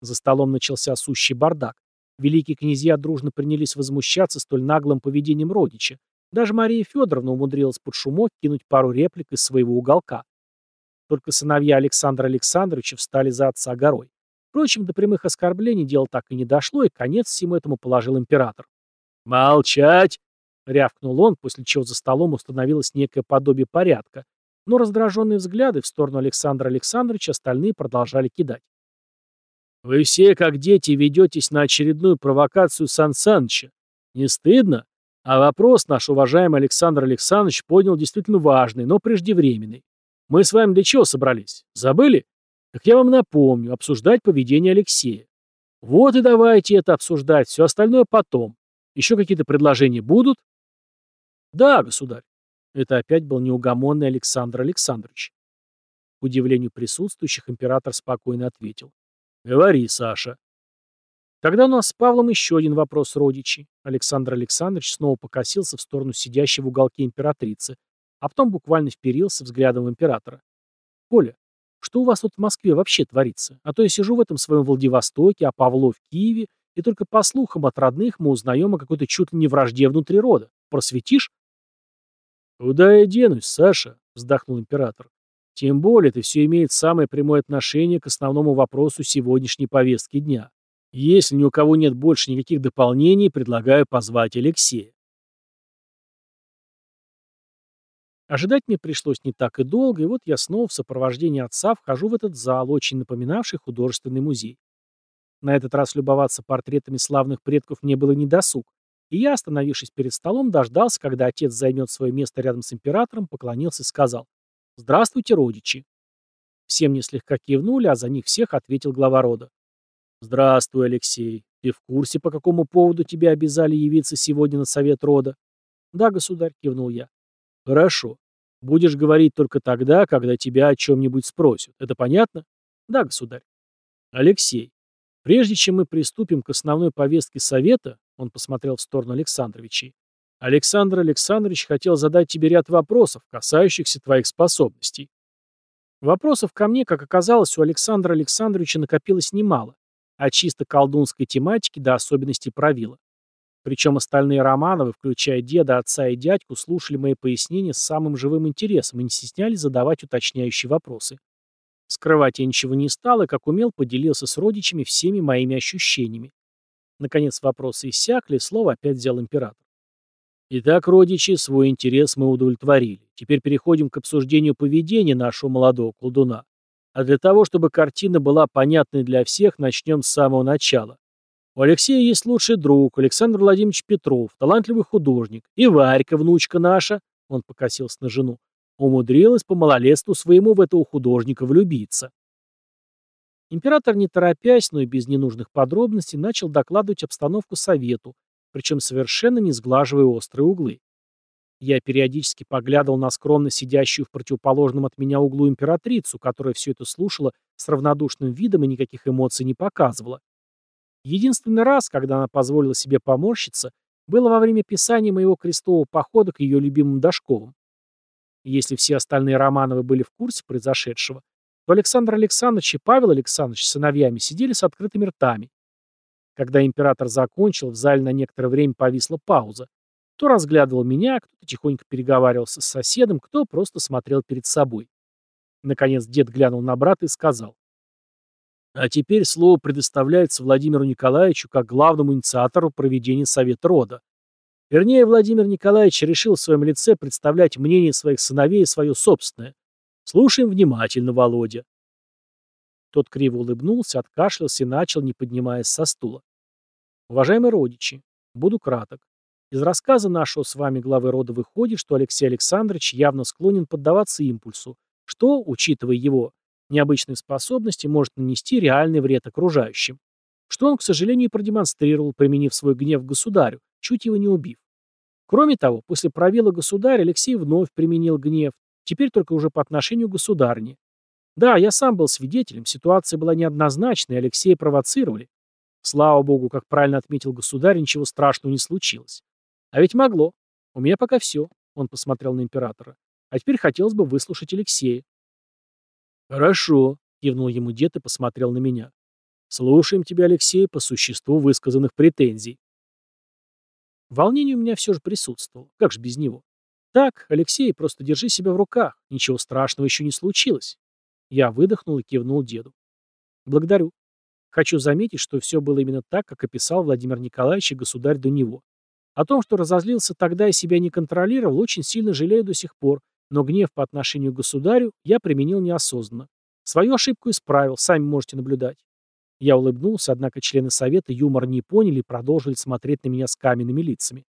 За столом начался сущий бардак. Великие князья дружно принялись возмущаться столь наглым поведением родича. Даже Мария Федоровна умудрилась под шумок кинуть пару реплик из своего уголка. Только сыновья Александра Александровича встали за отца горой. Впрочем, до прямых оскорблений дело так и не дошло, и конец всему этому положил император. «Молчать!» — рявкнул он, после чего за столом установилось некое подобие порядка, но раздраженные взгляды в сторону Александра Александровича остальные продолжали кидать. «Вы все, как дети, ведетесь на очередную провокацию Сан Саныча. Не стыдно? А вопрос наш уважаемый Александр Александрович поднял действительно важный, но преждевременный. Мы с вами для чего собрались? Забыли? Так я вам напомню, обсуждать поведение Алексея. Вот и давайте это обсуждать, все остальное потом. Еще какие-то предложения будут? Да, государь. Это опять был неугомонный Александр Александрович. К удивлению присутствующих император спокойно ответил. «Говори, Саша». Тогда у нас с Павлом еще один вопрос родичей. Александр Александрович снова покосился в сторону сидящей в уголке императрицы, а потом буквально вперился взглядом императора. «Коля, что у вас тут в Москве вообще творится? А то я сижу в этом своем Владивостоке, а Павло в Киеве, и только по слухам от родных мы узнаем о какой-то чуть ли не вражде внутри рода. Просветишь?» «Куда я денусь, Саша?» — вздохнул император. «Тем более это все имеет самое прямое отношение к основному вопросу сегодняшней повестки дня. Если ни у кого нет больше никаких дополнений, предлагаю позвать Алексея». Ожидать мне пришлось не так и долго, и вот я снова в сопровождении отца вхожу в этот зал, очень напоминавший художественный музей. На этот раз любоваться портретами славных предков мне было недосуг, и я, остановившись перед столом, дождался, когда отец займет свое место рядом с императором, поклонился и сказал «Здравствуйте, родичи». Все мне слегка кивнули, а за них всех ответил глава рода. «Здравствуй, Алексей. Ты в курсе, по какому поводу тебя обязали явиться сегодня на совет рода?» «Да, государь», — кивнул я. «Хорошо. Будешь говорить только тогда, когда тебя о чем-нибудь спросят. Это понятно?» «Да, государь». «Алексей, прежде чем мы приступим к основной повестке совета, он посмотрел в сторону Александровичей. Александр Александрович хотел задать тебе ряд вопросов, касающихся твоих способностей. Вопросов ко мне, как оказалось, у Александра Александровича накопилось немало, а чисто колдунской тематики до особенностей правила. Причем остальные Романовы, включая деда, отца и дядьку, слушали мои пояснения с самым живым интересом и не стеснялись задавать уточняющие вопросы. Скрывать я ничего не стал и, как умел, поделился с родичами всеми моими ощущениями. Наконец вопросы иссякли, слово опять взял император. Итак, родичи, свой интерес мы удовлетворили. Теперь переходим к обсуждению поведения нашего молодого колдуна. А для того, чтобы картина была понятной для всех, начнем с самого начала. У Алексея есть лучший друг, Александр Владимирович Петров, талантливый художник. И Варька, внучка наша, он покосился на жену, умудрилась по малолетству своему в этого художника влюбиться. Император, не торопясь, но и без ненужных подробностей, начал докладывать обстановку совету, причем совершенно не сглаживая острые углы. Я периодически поглядывал на скромно сидящую в противоположном от меня углу императрицу, которая все это слушала с равнодушным видом и никаких эмоций не показывала. Единственный раз, когда она позволила себе поморщиться, было во время писания моего крестового похода к ее любимым Дашковым. Если все остальные Романовы были в курсе произошедшего, то Александр Александрович и Павел Александрович с сыновьями сидели с открытыми ртами. Когда император закончил, в зале на некоторое время повисла пауза. Кто разглядывал меня, кто-то тихонько переговаривался с соседом, кто просто смотрел перед собой. Наконец дед глянул на брата и сказал. А теперь слово предоставляется Владимиру Николаевичу как главному инициатору проведения Совета рода. Вернее, Владимир Николаевич решил в своем лице представлять мнение своих сыновей и свое собственное. Слушаем внимательно, Володя. Тот криво улыбнулся, откашлялся и начал, не поднимаясь со стула. Уважаемые родичи, буду краток. Из рассказа нашего с вами главы рода выходит, что Алексей Александрович явно склонен поддаваться импульсу, что, учитывая его необычные способности, может нанести реальный вред окружающим. Что он, к сожалению, продемонстрировал, применив свой гнев к государю, чуть его не убив. Кроме того, после провила государя Алексей вновь применил гнев, Теперь только уже по отношению к государне. Да, я сам был свидетелем, ситуация была неоднозначной, Алексея провоцировали. Слава богу, как правильно отметил государь, ничего страшного не случилось. А ведь могло. У меня пока все. Он посмотрел на императора. «А теперь хотелось бы выслушать Алексея». «Хорошо», — кивнул ему дед и посмотрел на меня. «Слушаем тебя, Алексей, по существу высказанных претензий». Волнение у меня все же присутствовало. Как же без него? Так, Алексей, просто держи себя в руках. Ничего страшного еще не случилось. Я выдохнул и кивнул деду. Благодарю. Хочу заметить, что все было именно так, как описал Владимир Николаевич и государь до него. О том, что разозлился тогда и себя не контролировал, очень сильно жалею до сих пор, но гнев по отношению к государю я применил неосознанно. Свою ошибку исправил, сами можете наблюдать. Я улыбнулся, однако члены совета юмор не поняли и продолжили смотреть на меня с каменными лицами.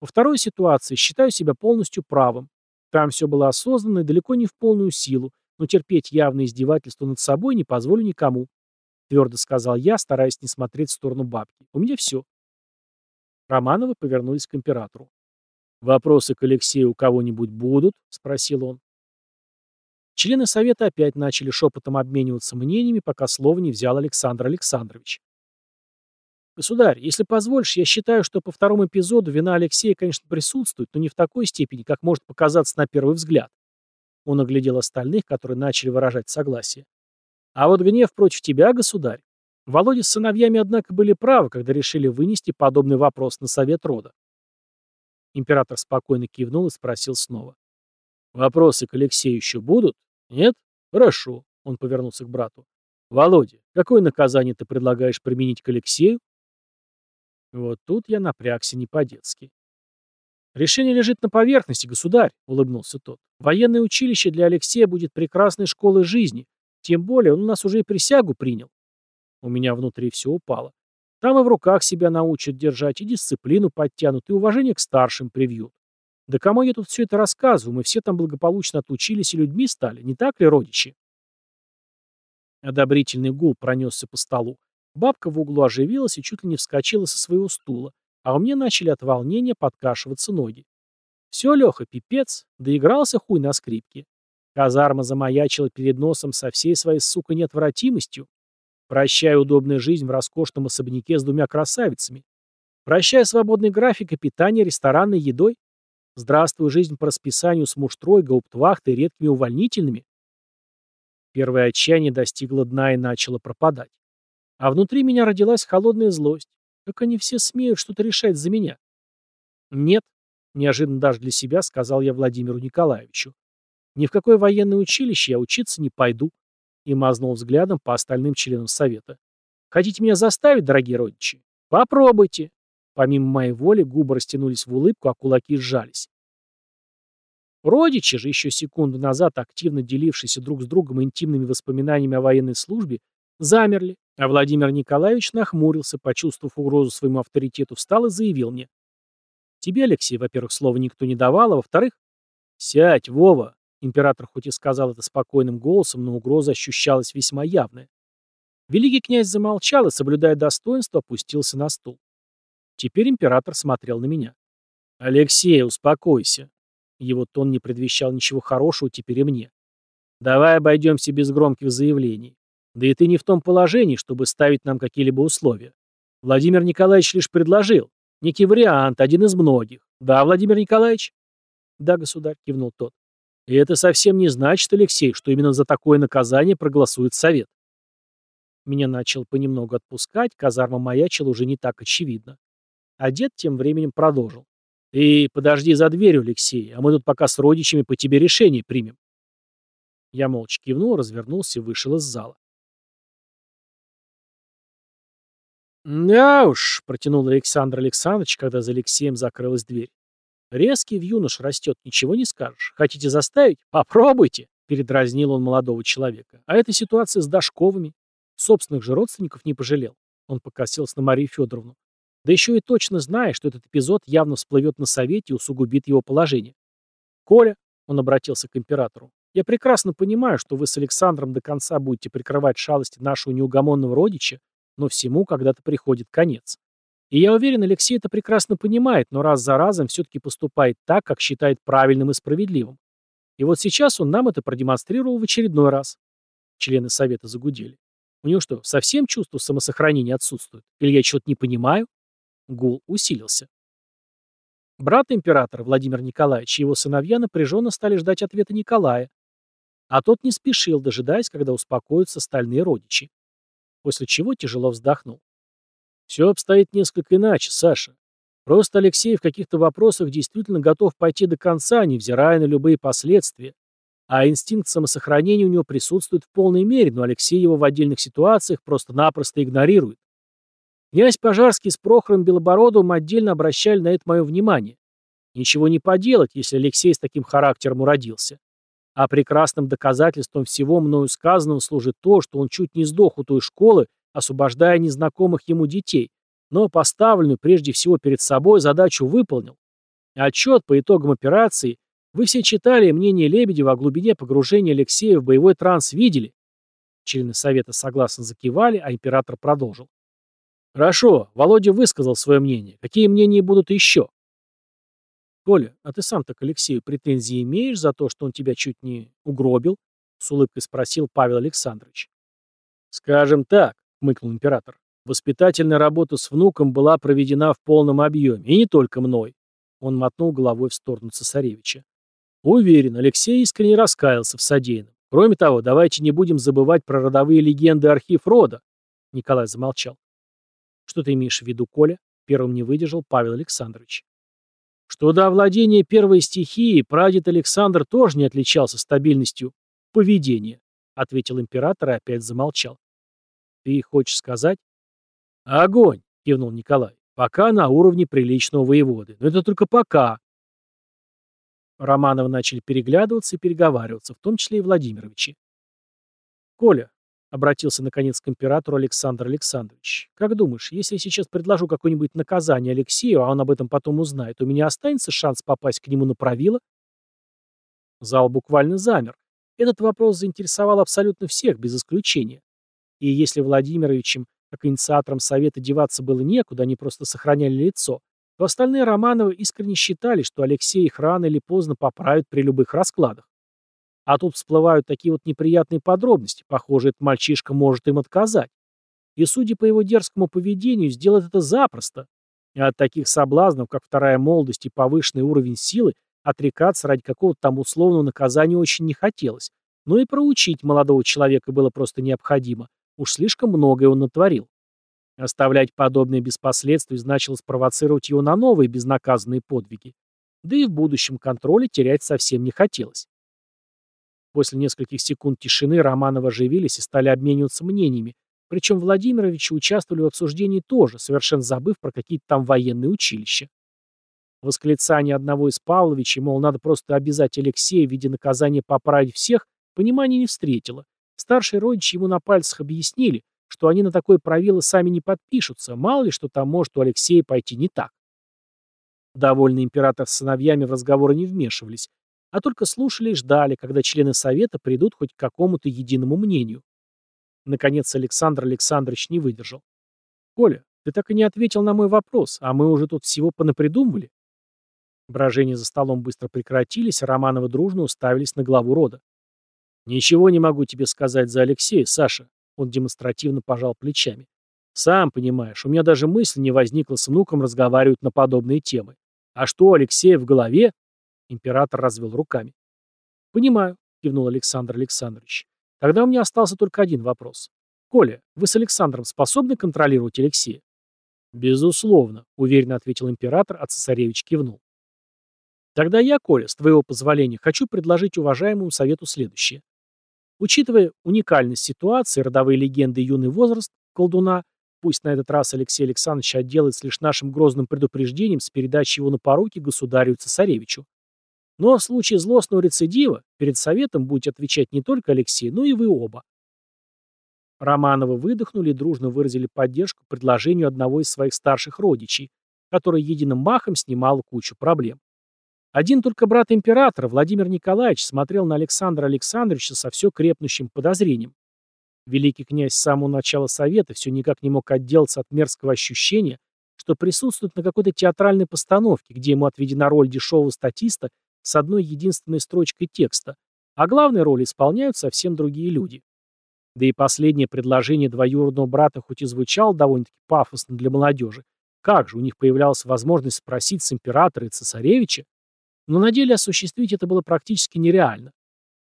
Во второй ситуации считаю себя полностью правым. Там все было осознанно и далеко не в полную силу, но терпеть явное издевательство над собой не позволю никому. Твердо сказал я, стараясь не смотреть в сторону бабки. У меня все. Романовы повернулись к императору. «Вопросы к Алексею у кого-нибудь будут?» — спросил он. Члены совета опять начали шепотом обмениваться мнениями, пока слово не взял Александр Александрович. «Государь, если позволишь, я считаю, что по второму эпизоду вина Алексея, конечно, присутствует, но не в такой степени, как может показаться на первый взгляд». Он оглядел остальных, которые начали выражать согласие. «А вот гнев против тебя, государь, Володя с сыновьями, однако, были правы, когда решили вынести подобный вопрос на совет рода. Император спокойно кивнул и спросил снова. «Вопросы к Алексею еще будут? Нет? Хорошо», — он повернулся к брату. «Володя, какое наказание ты предлагаешь применить к Алексею?» Вот тут я напрягся не по-детски. «Решение лежит на поверхности, государь», — улыбнулся тот. «Военное училище для Алексея будет прекрасной школой жизни. Тем более он у нас уже и присягу принял. У меня внутри все упало. Там и в руках себя научат держать, и дисциплину подтянут, и уважение к старшим привьют. Да кому я тут все это рассказываю? Мы все там благополучно отучились и людьми стали, не так ли, родичи? Одобрительный гул пронесся по столу. Бабка в углу оживилась и чуть ли не вскочила со своего стула, а у меня начали от волнения подкашиваться ноги. Все, Леха, пипец, доигрался хуй на скрипке. Казарма замаячила перед носом со всей своей, сука, неотвратимостью. Прощай удобную жизнь в роскошном особняке с двумя красавицами. Прощай свободный график и питание ресторанной едой. Здравствуй жизнь по расписанию с муштрой, гауптвахтой редкими увольнительными. Первое отчаяние достигло дна и начало пропадать. А внутри меня родилась холодная злость. Как они все смеют что-то решать за меня? Нет, неожиданно даже для себя сказал я Владимиру Николаевичу. Ни в какое военное училище я учиться не пойду и мазнул взглядом по остальным членам совета. «Хотите меня заставить, дорогие родичи? Попробуйте!» Помимо моей воли губы растянулись в улыбку, а кулаки сжались. Родичи же, еще секунду назад активно делившиеся друг с другом интимными воспоминаниями о военной службе, замерли, а Владимир Николаевич нахмурился, почувствовав угрозу своему авторитету, встал и заявил мне. «Тебе, Алексей, во-первых, слова никто не давал, а во-вторых...» «Сядь, Вова!» Император хоть и сказал это спокойным голосом, но угроза ощущалась весьма явная. Великий князь замолчал и, соблюдая достоинство, опустился на стул. Теперь император смотрел на меня. «Алексей, успокойся». Его тон не предвещал ничего хорошего теперь и мне. «Давай обойдемся без громких заявлений. Да и ты не в том положении, чтобы ставить нам какие-либо условия. Владимир Николаевич лишь предложил. Некий вариант, один из многих. Да, Владимир Николаевич?» «Да, государь», — кивнул тот. И это совсем не значит, Алексей, что именно за такое наказание проголосует Совет. Меня начал понемногу отпускать, казарма маячила уже не так очевидно. А дед тем временем продолжил. «Ты подожди за дверью, Алексей, а мы тут пока с родичами по тебе решение примем». Я молча кивнул, развернулся и вышел из зала. «Да уж», — протянул Александр Александрович, когда за Алексеем закрылась дверь. Резкий в юнош растет, ничего не скажешь. Хотите заставить? Попробуйте, передразнил он молодого человека. А эта ситуация с Дашковыми. Собственных же родственников не пожалел. Он покосился на Марию Федоровну. Да еще и точно зная, что этот эпизод явно всплывет на совете и усугубит его положение. «Коля», — он обратился к императору, — «я прекрасно понимаю, что вы с Александром до конца будете прикрывать шалости нашего неугомонного родича, но всему когда-то приходит конец. И я уверен, Алексей это прекрасно понимает, но раз за разом все-таки поступает так, как считает правильным и справедливым. И вот сейчас он нам это продемонстрировал в очередной раз. Члены совета загудели. У него что, совсем чувство самосохранения отсутствует? Или я чего-то не понимаю? Гул усилился. Брат императора, Владимир Николаевич, и его сыновья напряженно стали ждать ответа Николая. А тот не спешил, дожидаясь, когда успокоятся остальные родичи. После чего тяжело вздохнул. Все обстоит несколько иначе, Саша. Просто Алексей в каких-то вопросах действительно готов пойти до конца, невзирая на любые последствия. А инстинкт самосохранения у него присутствует в полной мере, но Алексей его в отдельных ситуациях просто-напросто игнорирует. Князь Пожарский с Прохором Белобородовым отдельно обращали на это мое внимание. Ничего не поделать, если Алексей с таким характером уродился. А прекрасным доказательством всего мною сказанного служит то, что он чуть не сдох у той школы, освобождая незнакомых ему детей, но поставленную прежде всего перед собой задачу выполнил. Отчет по итогам операции вы все читали, мнение Лебедева о глубине погружения Алексея в боевой транс видели. Члены совета согласно закивали, а император продолжил. Хорошо, Володя высказал свое мнение. Какие мнения будут еще? Коля, а ты сам-то к Алексею претензии имеешь за то, что он тебя чуть не угробил? С улыбкой спросил Павел Александрович. Скажем так, хмыкнул император. Воспитательная работа с внуком была проведена в полном объеме, и не только мной. Он мотнул головой в сторону цесаревича. Уверен, Алексей искренне раскаялся в содеянном. Кроме того, давайте не будем забывать про родовые легенды архив рода. Николай замолчал. Что ты имеешь в виду, Коля? Первым не выдержал Павел Александрович. Что до овладения первой стихией прадед Александр тоже не отличался стабильностью поведения, ответил император и опять замолчал. Ты хочешь сказать? Огонь, кивнул Николай. Пока на уровне приличного воеводы. Но это только пока. Романовы начали переглядываться и переговариваться, в том числе и Владимировичи. «Коля, — обратился наконец к императору Александр Александрович. «Как думаешь, если я сейчас предложу какое-нибудь наказание Алексею, а он об этом потом узнает, у меня останется шанс попасть к нему на правило?» Зал буквально замер. Этот вопрос заинтересовал абсолютно всех, без исключения. И если Владимировичем, как инициатором совета, деваться было некуда, они просто сохраняли лицо, то остальные Романовы искренне считали, что Алексей их рано или поздно поправит при любых раскладах. А тут всплывают такие вот неприятные подробности. Похоже, этот мальчишка может им отказать. И, судя по его дерзкому поведению, сделать это запросто. И от таких соблазнов, как вторая молодость и повышенный уровень силы, отрекаться ради какого-то там условного наказания очень не хотелось. Но и проучить молодого человека было просто необходимо. Уж слишком многое он натворил. Оставлять подобное без последствий значило спровоцировать его на новые безнаказанные подвиги. Да и в будущем контроле терять совсем не хотелось. После нескольких секунд тишины Романовы оживились и стали обмениваться мнениями, причем Владимировичи участвовали в обсуждении тоже, совершенно забыв про какие-то там военные училища. Восклицание одного из Павловичей, мол, надо просто обязать Алексея в виде наказания поправить всех, понимания не встретило. Старшие родичи ему на пальцах объяснили, что они на такое правило сами не подпишутся, мало ли что там может у Алексея пойти не так. Довольный император с сыновьями в разговоры не вмешивались, а только слушали и ждали, когда члены Совета придут хоть к какому-то единому мнению. Наконец Александр Александрович не выдержал. «Коля, ты так и не ответил на мой вопрос, а мы уже тут всего понапридумывали?» Брожения за столом быстро прекратились, а Романовы дружно уставились на главу рода. «Ничего не могу тебе сказать за Алексея, Саша», — он демонстративно пожал плечами. «Сам понимаешь, у меня даже мысль не возникла с внуком разговаривать на подобные темы. А что у Алексея в голове, Император развел руками. «Понимаю», — кивнул Александр Александрович. «Тогда у меня остался только один вопрос. Коля, вы с Александром способны контролировать Алексея?» «Безусловно», — уверенно ответил император, а цесаревич кивнул. «Тогда я, Коля, с твоего позволения, хочу предложить уважаемому совету следующее. Учитывая уникальность ситуации, родовые легенды и юный возраст колдуна, пусть на этот раз Алексей Александрович отделается лишь нашим грозным предупреждением с передачей его на поруки государю-цесаревичу. Но в случае злостного рецидива перед советом будете отвечать не только Алексей, но и вы оба. Романовы выдохнули и дружно выразили поддержку предложению одного из своих старших родичей, который единым махом снимал кучу проблем. Один только брат императора, Владимир Николаевич, смотрел на Александра Александровича со все крепнущим подозрением. Великий князь с самого начала совета все никак не мог отделаться от мерзкого ощущения, что присутствует на какой-то театральной постановке, где ему отведена роль дешевого статиста с одной единственной строчкой текста, а главные роли исполняют совсем другие люди. Да и последнее предложение двоюродного брата хоть и звучало довольно-таки пафосно для молодежи, Как же, у них появлялась возможность спросить с императора и цесаревича? Но на деле осуществить это было практически нереально.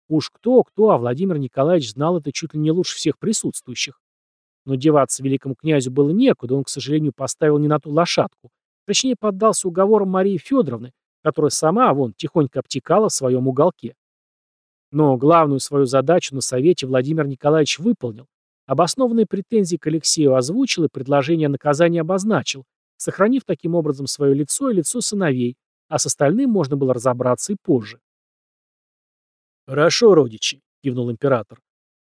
Уж кто-кто, а Владимир Николаевич знал это чуть ли не лучше всех присутствующих. Но деваться великому князю было некуда, он, к сожалению, поставил не на ту лошадку. Точнее, поддался уговорам Марии Федоровны, которая сама, вон, тихонько обтекала в своем уголке. Но главную свою задачу на Совете Владимир Николаевич выполнил. Обоснованные претензии к Алексею озвучил и предложение о наказании обозначил, сохранив таким образом свое лицо и лицо сыновей, а с остальным можно было разобраться и позже. «Хорошо, родичи», — кивнул император.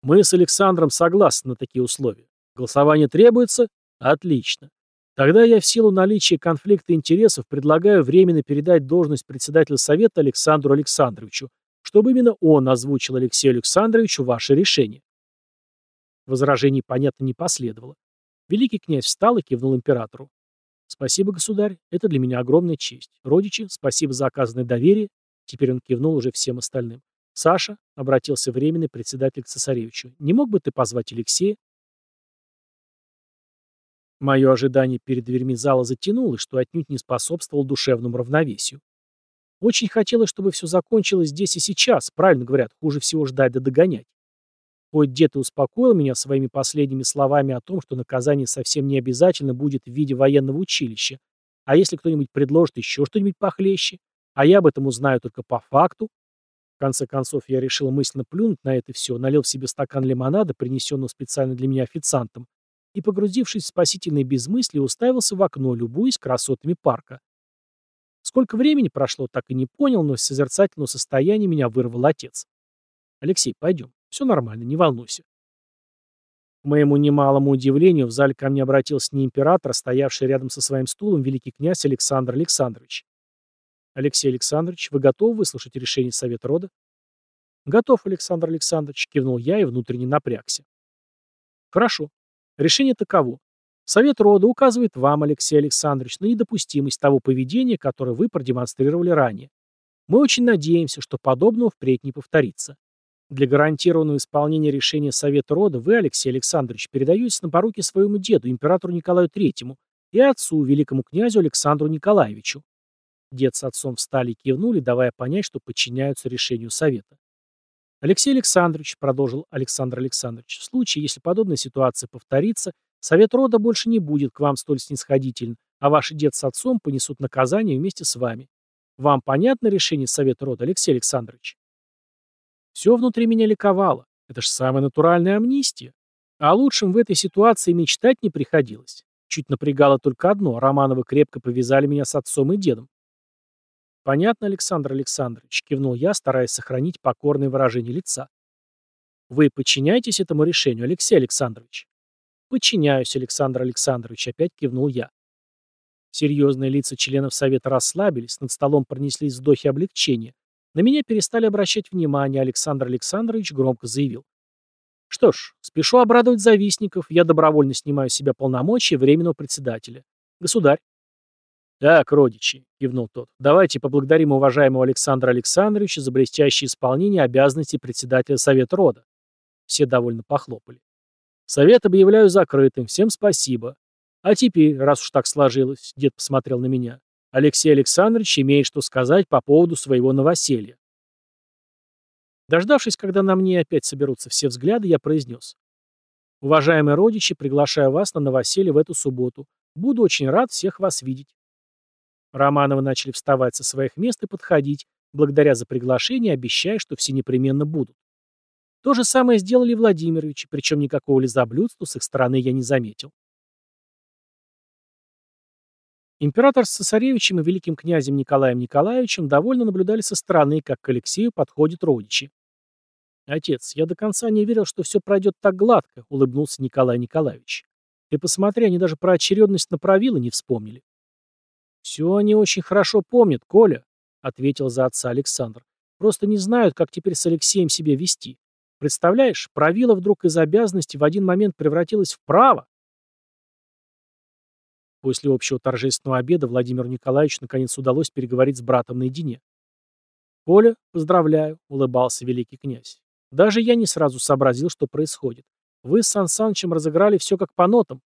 «Мы с Александром согласны на такие условия. Голосование требуется? Отлично. Тогда я в силу наличия конфликта интересов предлагаю временно передать должность председателя Совета Александру Александровичу, чтобы именно он озвучил Алексею Александровичу ваше решение. Возражений, понятно, не последовало. Великий князь встал и кивнул императору. «Спасибо, государь, это для меня огромная честь. Родичи, спасибо за оказанное доверие». Теперь он кивнул уже всем остальным. «Саша», — обратился временный председатель к цесаревичу, — «не мог бы ты позвать Алексея?» Мое ожидание перед дверьми зала затянулось, что отнюдь не способствовало душевному равновесию. Очень хотелось, чтобы все закончилось здесь и сейчас. Правильно говорят, хуже всего ждать да догонять. Хоть дед успокоил меня своими последними словами о том, что наказание совсем не обязательно будет в виде военного училища. А если кто-нибудь предложит еще что-нибудь похлеще? А я об этом узнаю только по факту. В конце концов, я решил мысленно плюнуть на это все, налил в себе стакан лимонада, принесенного специально для меня официантом, и, погрузившись в спасительное безмыслие, уставился в окно, любуясь красотами парка. Сколько времени прошло, так и не понял, но из созерцательного состояния меня вырвал отец. «Алексей, пойдем. Все нормально, не волнуйся». К моему немалому удивлению, в зале ко мне обратился не император, а стоявший рядом со своим стулом великий князь Александр Александрович. «Алексей Александрович, вы готовы выслушать решение Совета рода?» «Готов, Александр Александрович», — кивнул я и внутренне напрягся. «Хорошо. Решение таково. Совет рода указывает вам, Алексей Александрович, на недопустимость того поведения, которое вы продемонстрировали ранее. Мы очень надеемся, что подобного впредь не повторится. Для гарантированного исполнения решения Совета рода вы, Алексей Александрович, передаетесь на поруки своему деду, императору Николаю III, и отцу, великому князю Александру Николаевичу. Дед с отцом встали и кивнули, давая понять, что подчиняются решению Совета. Алексей Александрович, продолжил Александр Александрович, в случае, если подобная ситуация повторится, Совет рода больше не будет к вам столь снисходителен, а ваши дед с отцом понесут наказание вместе с вами. Вам понятно решение Совета рода, Алексей Александрович? Все внутри меня ликовало. Это же самая натуральная амнистия. А лучшим в этой ситуации мечтать не приходилось. Чуть напрягало только одно. Романовы крепко повязали меня с отцом и дедом. «Понятно, Александр Александрович», — кивнул я, стараясь сохранить покорное выражение лица. «Вы подчиняетесь этому решению, Алексей Александрович?» «Подчиняюсь, Александр Александрович», — опять кивнул я. Серьезные лица членов Совета расслабились, над столом пронеслись вздохи облегчения. На меня перестали обращать внимание, Александр Александрович громко заявил. «Что ж, спешу обрадовать завистников, я добровольно снимаю с себя полномочия временного председателя. Государь». «Так, родичи», — кивнул тот, — «давайте поблагодарим уважаемого Александра Александровича за блестящее исполнение обязанностей председателя Совета рода». Все довольно похлопали. Совет объявляю закрытым. Всем спасибо. А теперь, раз уж так сложилось, дед посмотрел на меня, Алексей Александрович имеет что сказать по поводу своего новоселья. Дождавшись, когда на мне опять соберутся все взгляды, я произнес. Уважаемые родичи, приглашаю вас на новоселье в эту субботу. Буду очень рад всех вас видеть. Романовы начали вставать со своих мест и подходить, благодаря за приглашение, обещая, что все непременно будут. То же самое сделали Владимировичи, причем никакого лизоблюдства с их стороны я не заметил. Император с цесаревичем и великим князем Николаем Николаевичем довольно наблюдали со стороны, как к Алексею подходят родичи. «Отец, я до конца не верил, что все пройдет так гладко», — улыбнулся Николай Николаевич. «Ты посмотри, они даже про очередность на правила не вспомнили». «Все они очень хорошо помнят, Коля», — ответил за отца Александр. «Просто не знают, как теперь с Алексеем себя вести. Представляешь, правило вдруг из обязанности в один момент превратилось в право. После общего торжественного обеда Владимиру Николаевичу наконец удалось переговорить с братом наедине. «Коля, поздравляю», — улыбался великий князь. «Даже я не сразу сообразил, что происходит. Вы с Сан Санычем разыграли все как по нотам».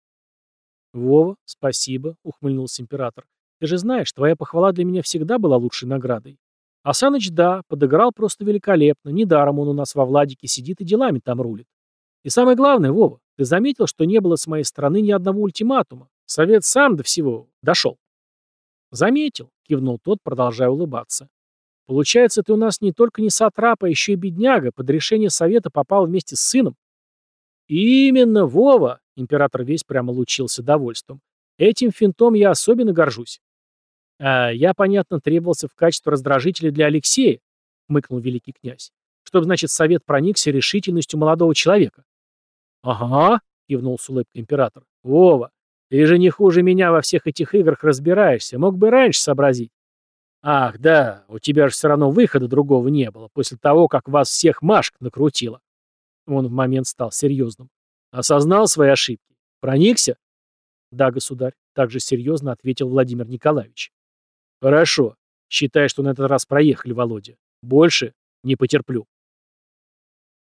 «Вова, спасибо», — ухмыльнулся император. «Ты же знаешь, твоя похвала для меня всегда была лучшей наградой. А Саныч, да, подыграл просто великолепно. Недаром он у нас во Владике сидит и делами там рулит. И самое главное, Вова, ты заметил, что не было с моей стороны ни одного ультиматума? Совет сам до всего дошел». «Заметил», — кивнул тот, продолжая улыбаться. «Получается, ты у нас не только не сатрап, а еще и бедняга. Под решение совета попал вместе с сыном». «Именно, Вова!» — император весь прямо лучился довольством. «Этим финтом я особенно горжусь». «А я, понятно, требовался в качестве раздражителя для Алексея», — мыкнул великий князь. «Чтобы, значит, совет проникся решительностью молодого человека». «Ага», — кивнул с улыбкой император. «Вова, ты же не хуже меня во всех этих играх разбираешься. Мог бы раньше сообразить». «Ах, да, у тебя же все равно выхода другого не было, после того, как вас всех Машка накрутила». Он в момент стал серьезным. «Осознал свои ошибки? Проникся?» «Да, государь», — также серьезно ответил Владимир Николаевич. «Хорошо. Считай, что на этот раз проехали, Володя. Больше не потерплю».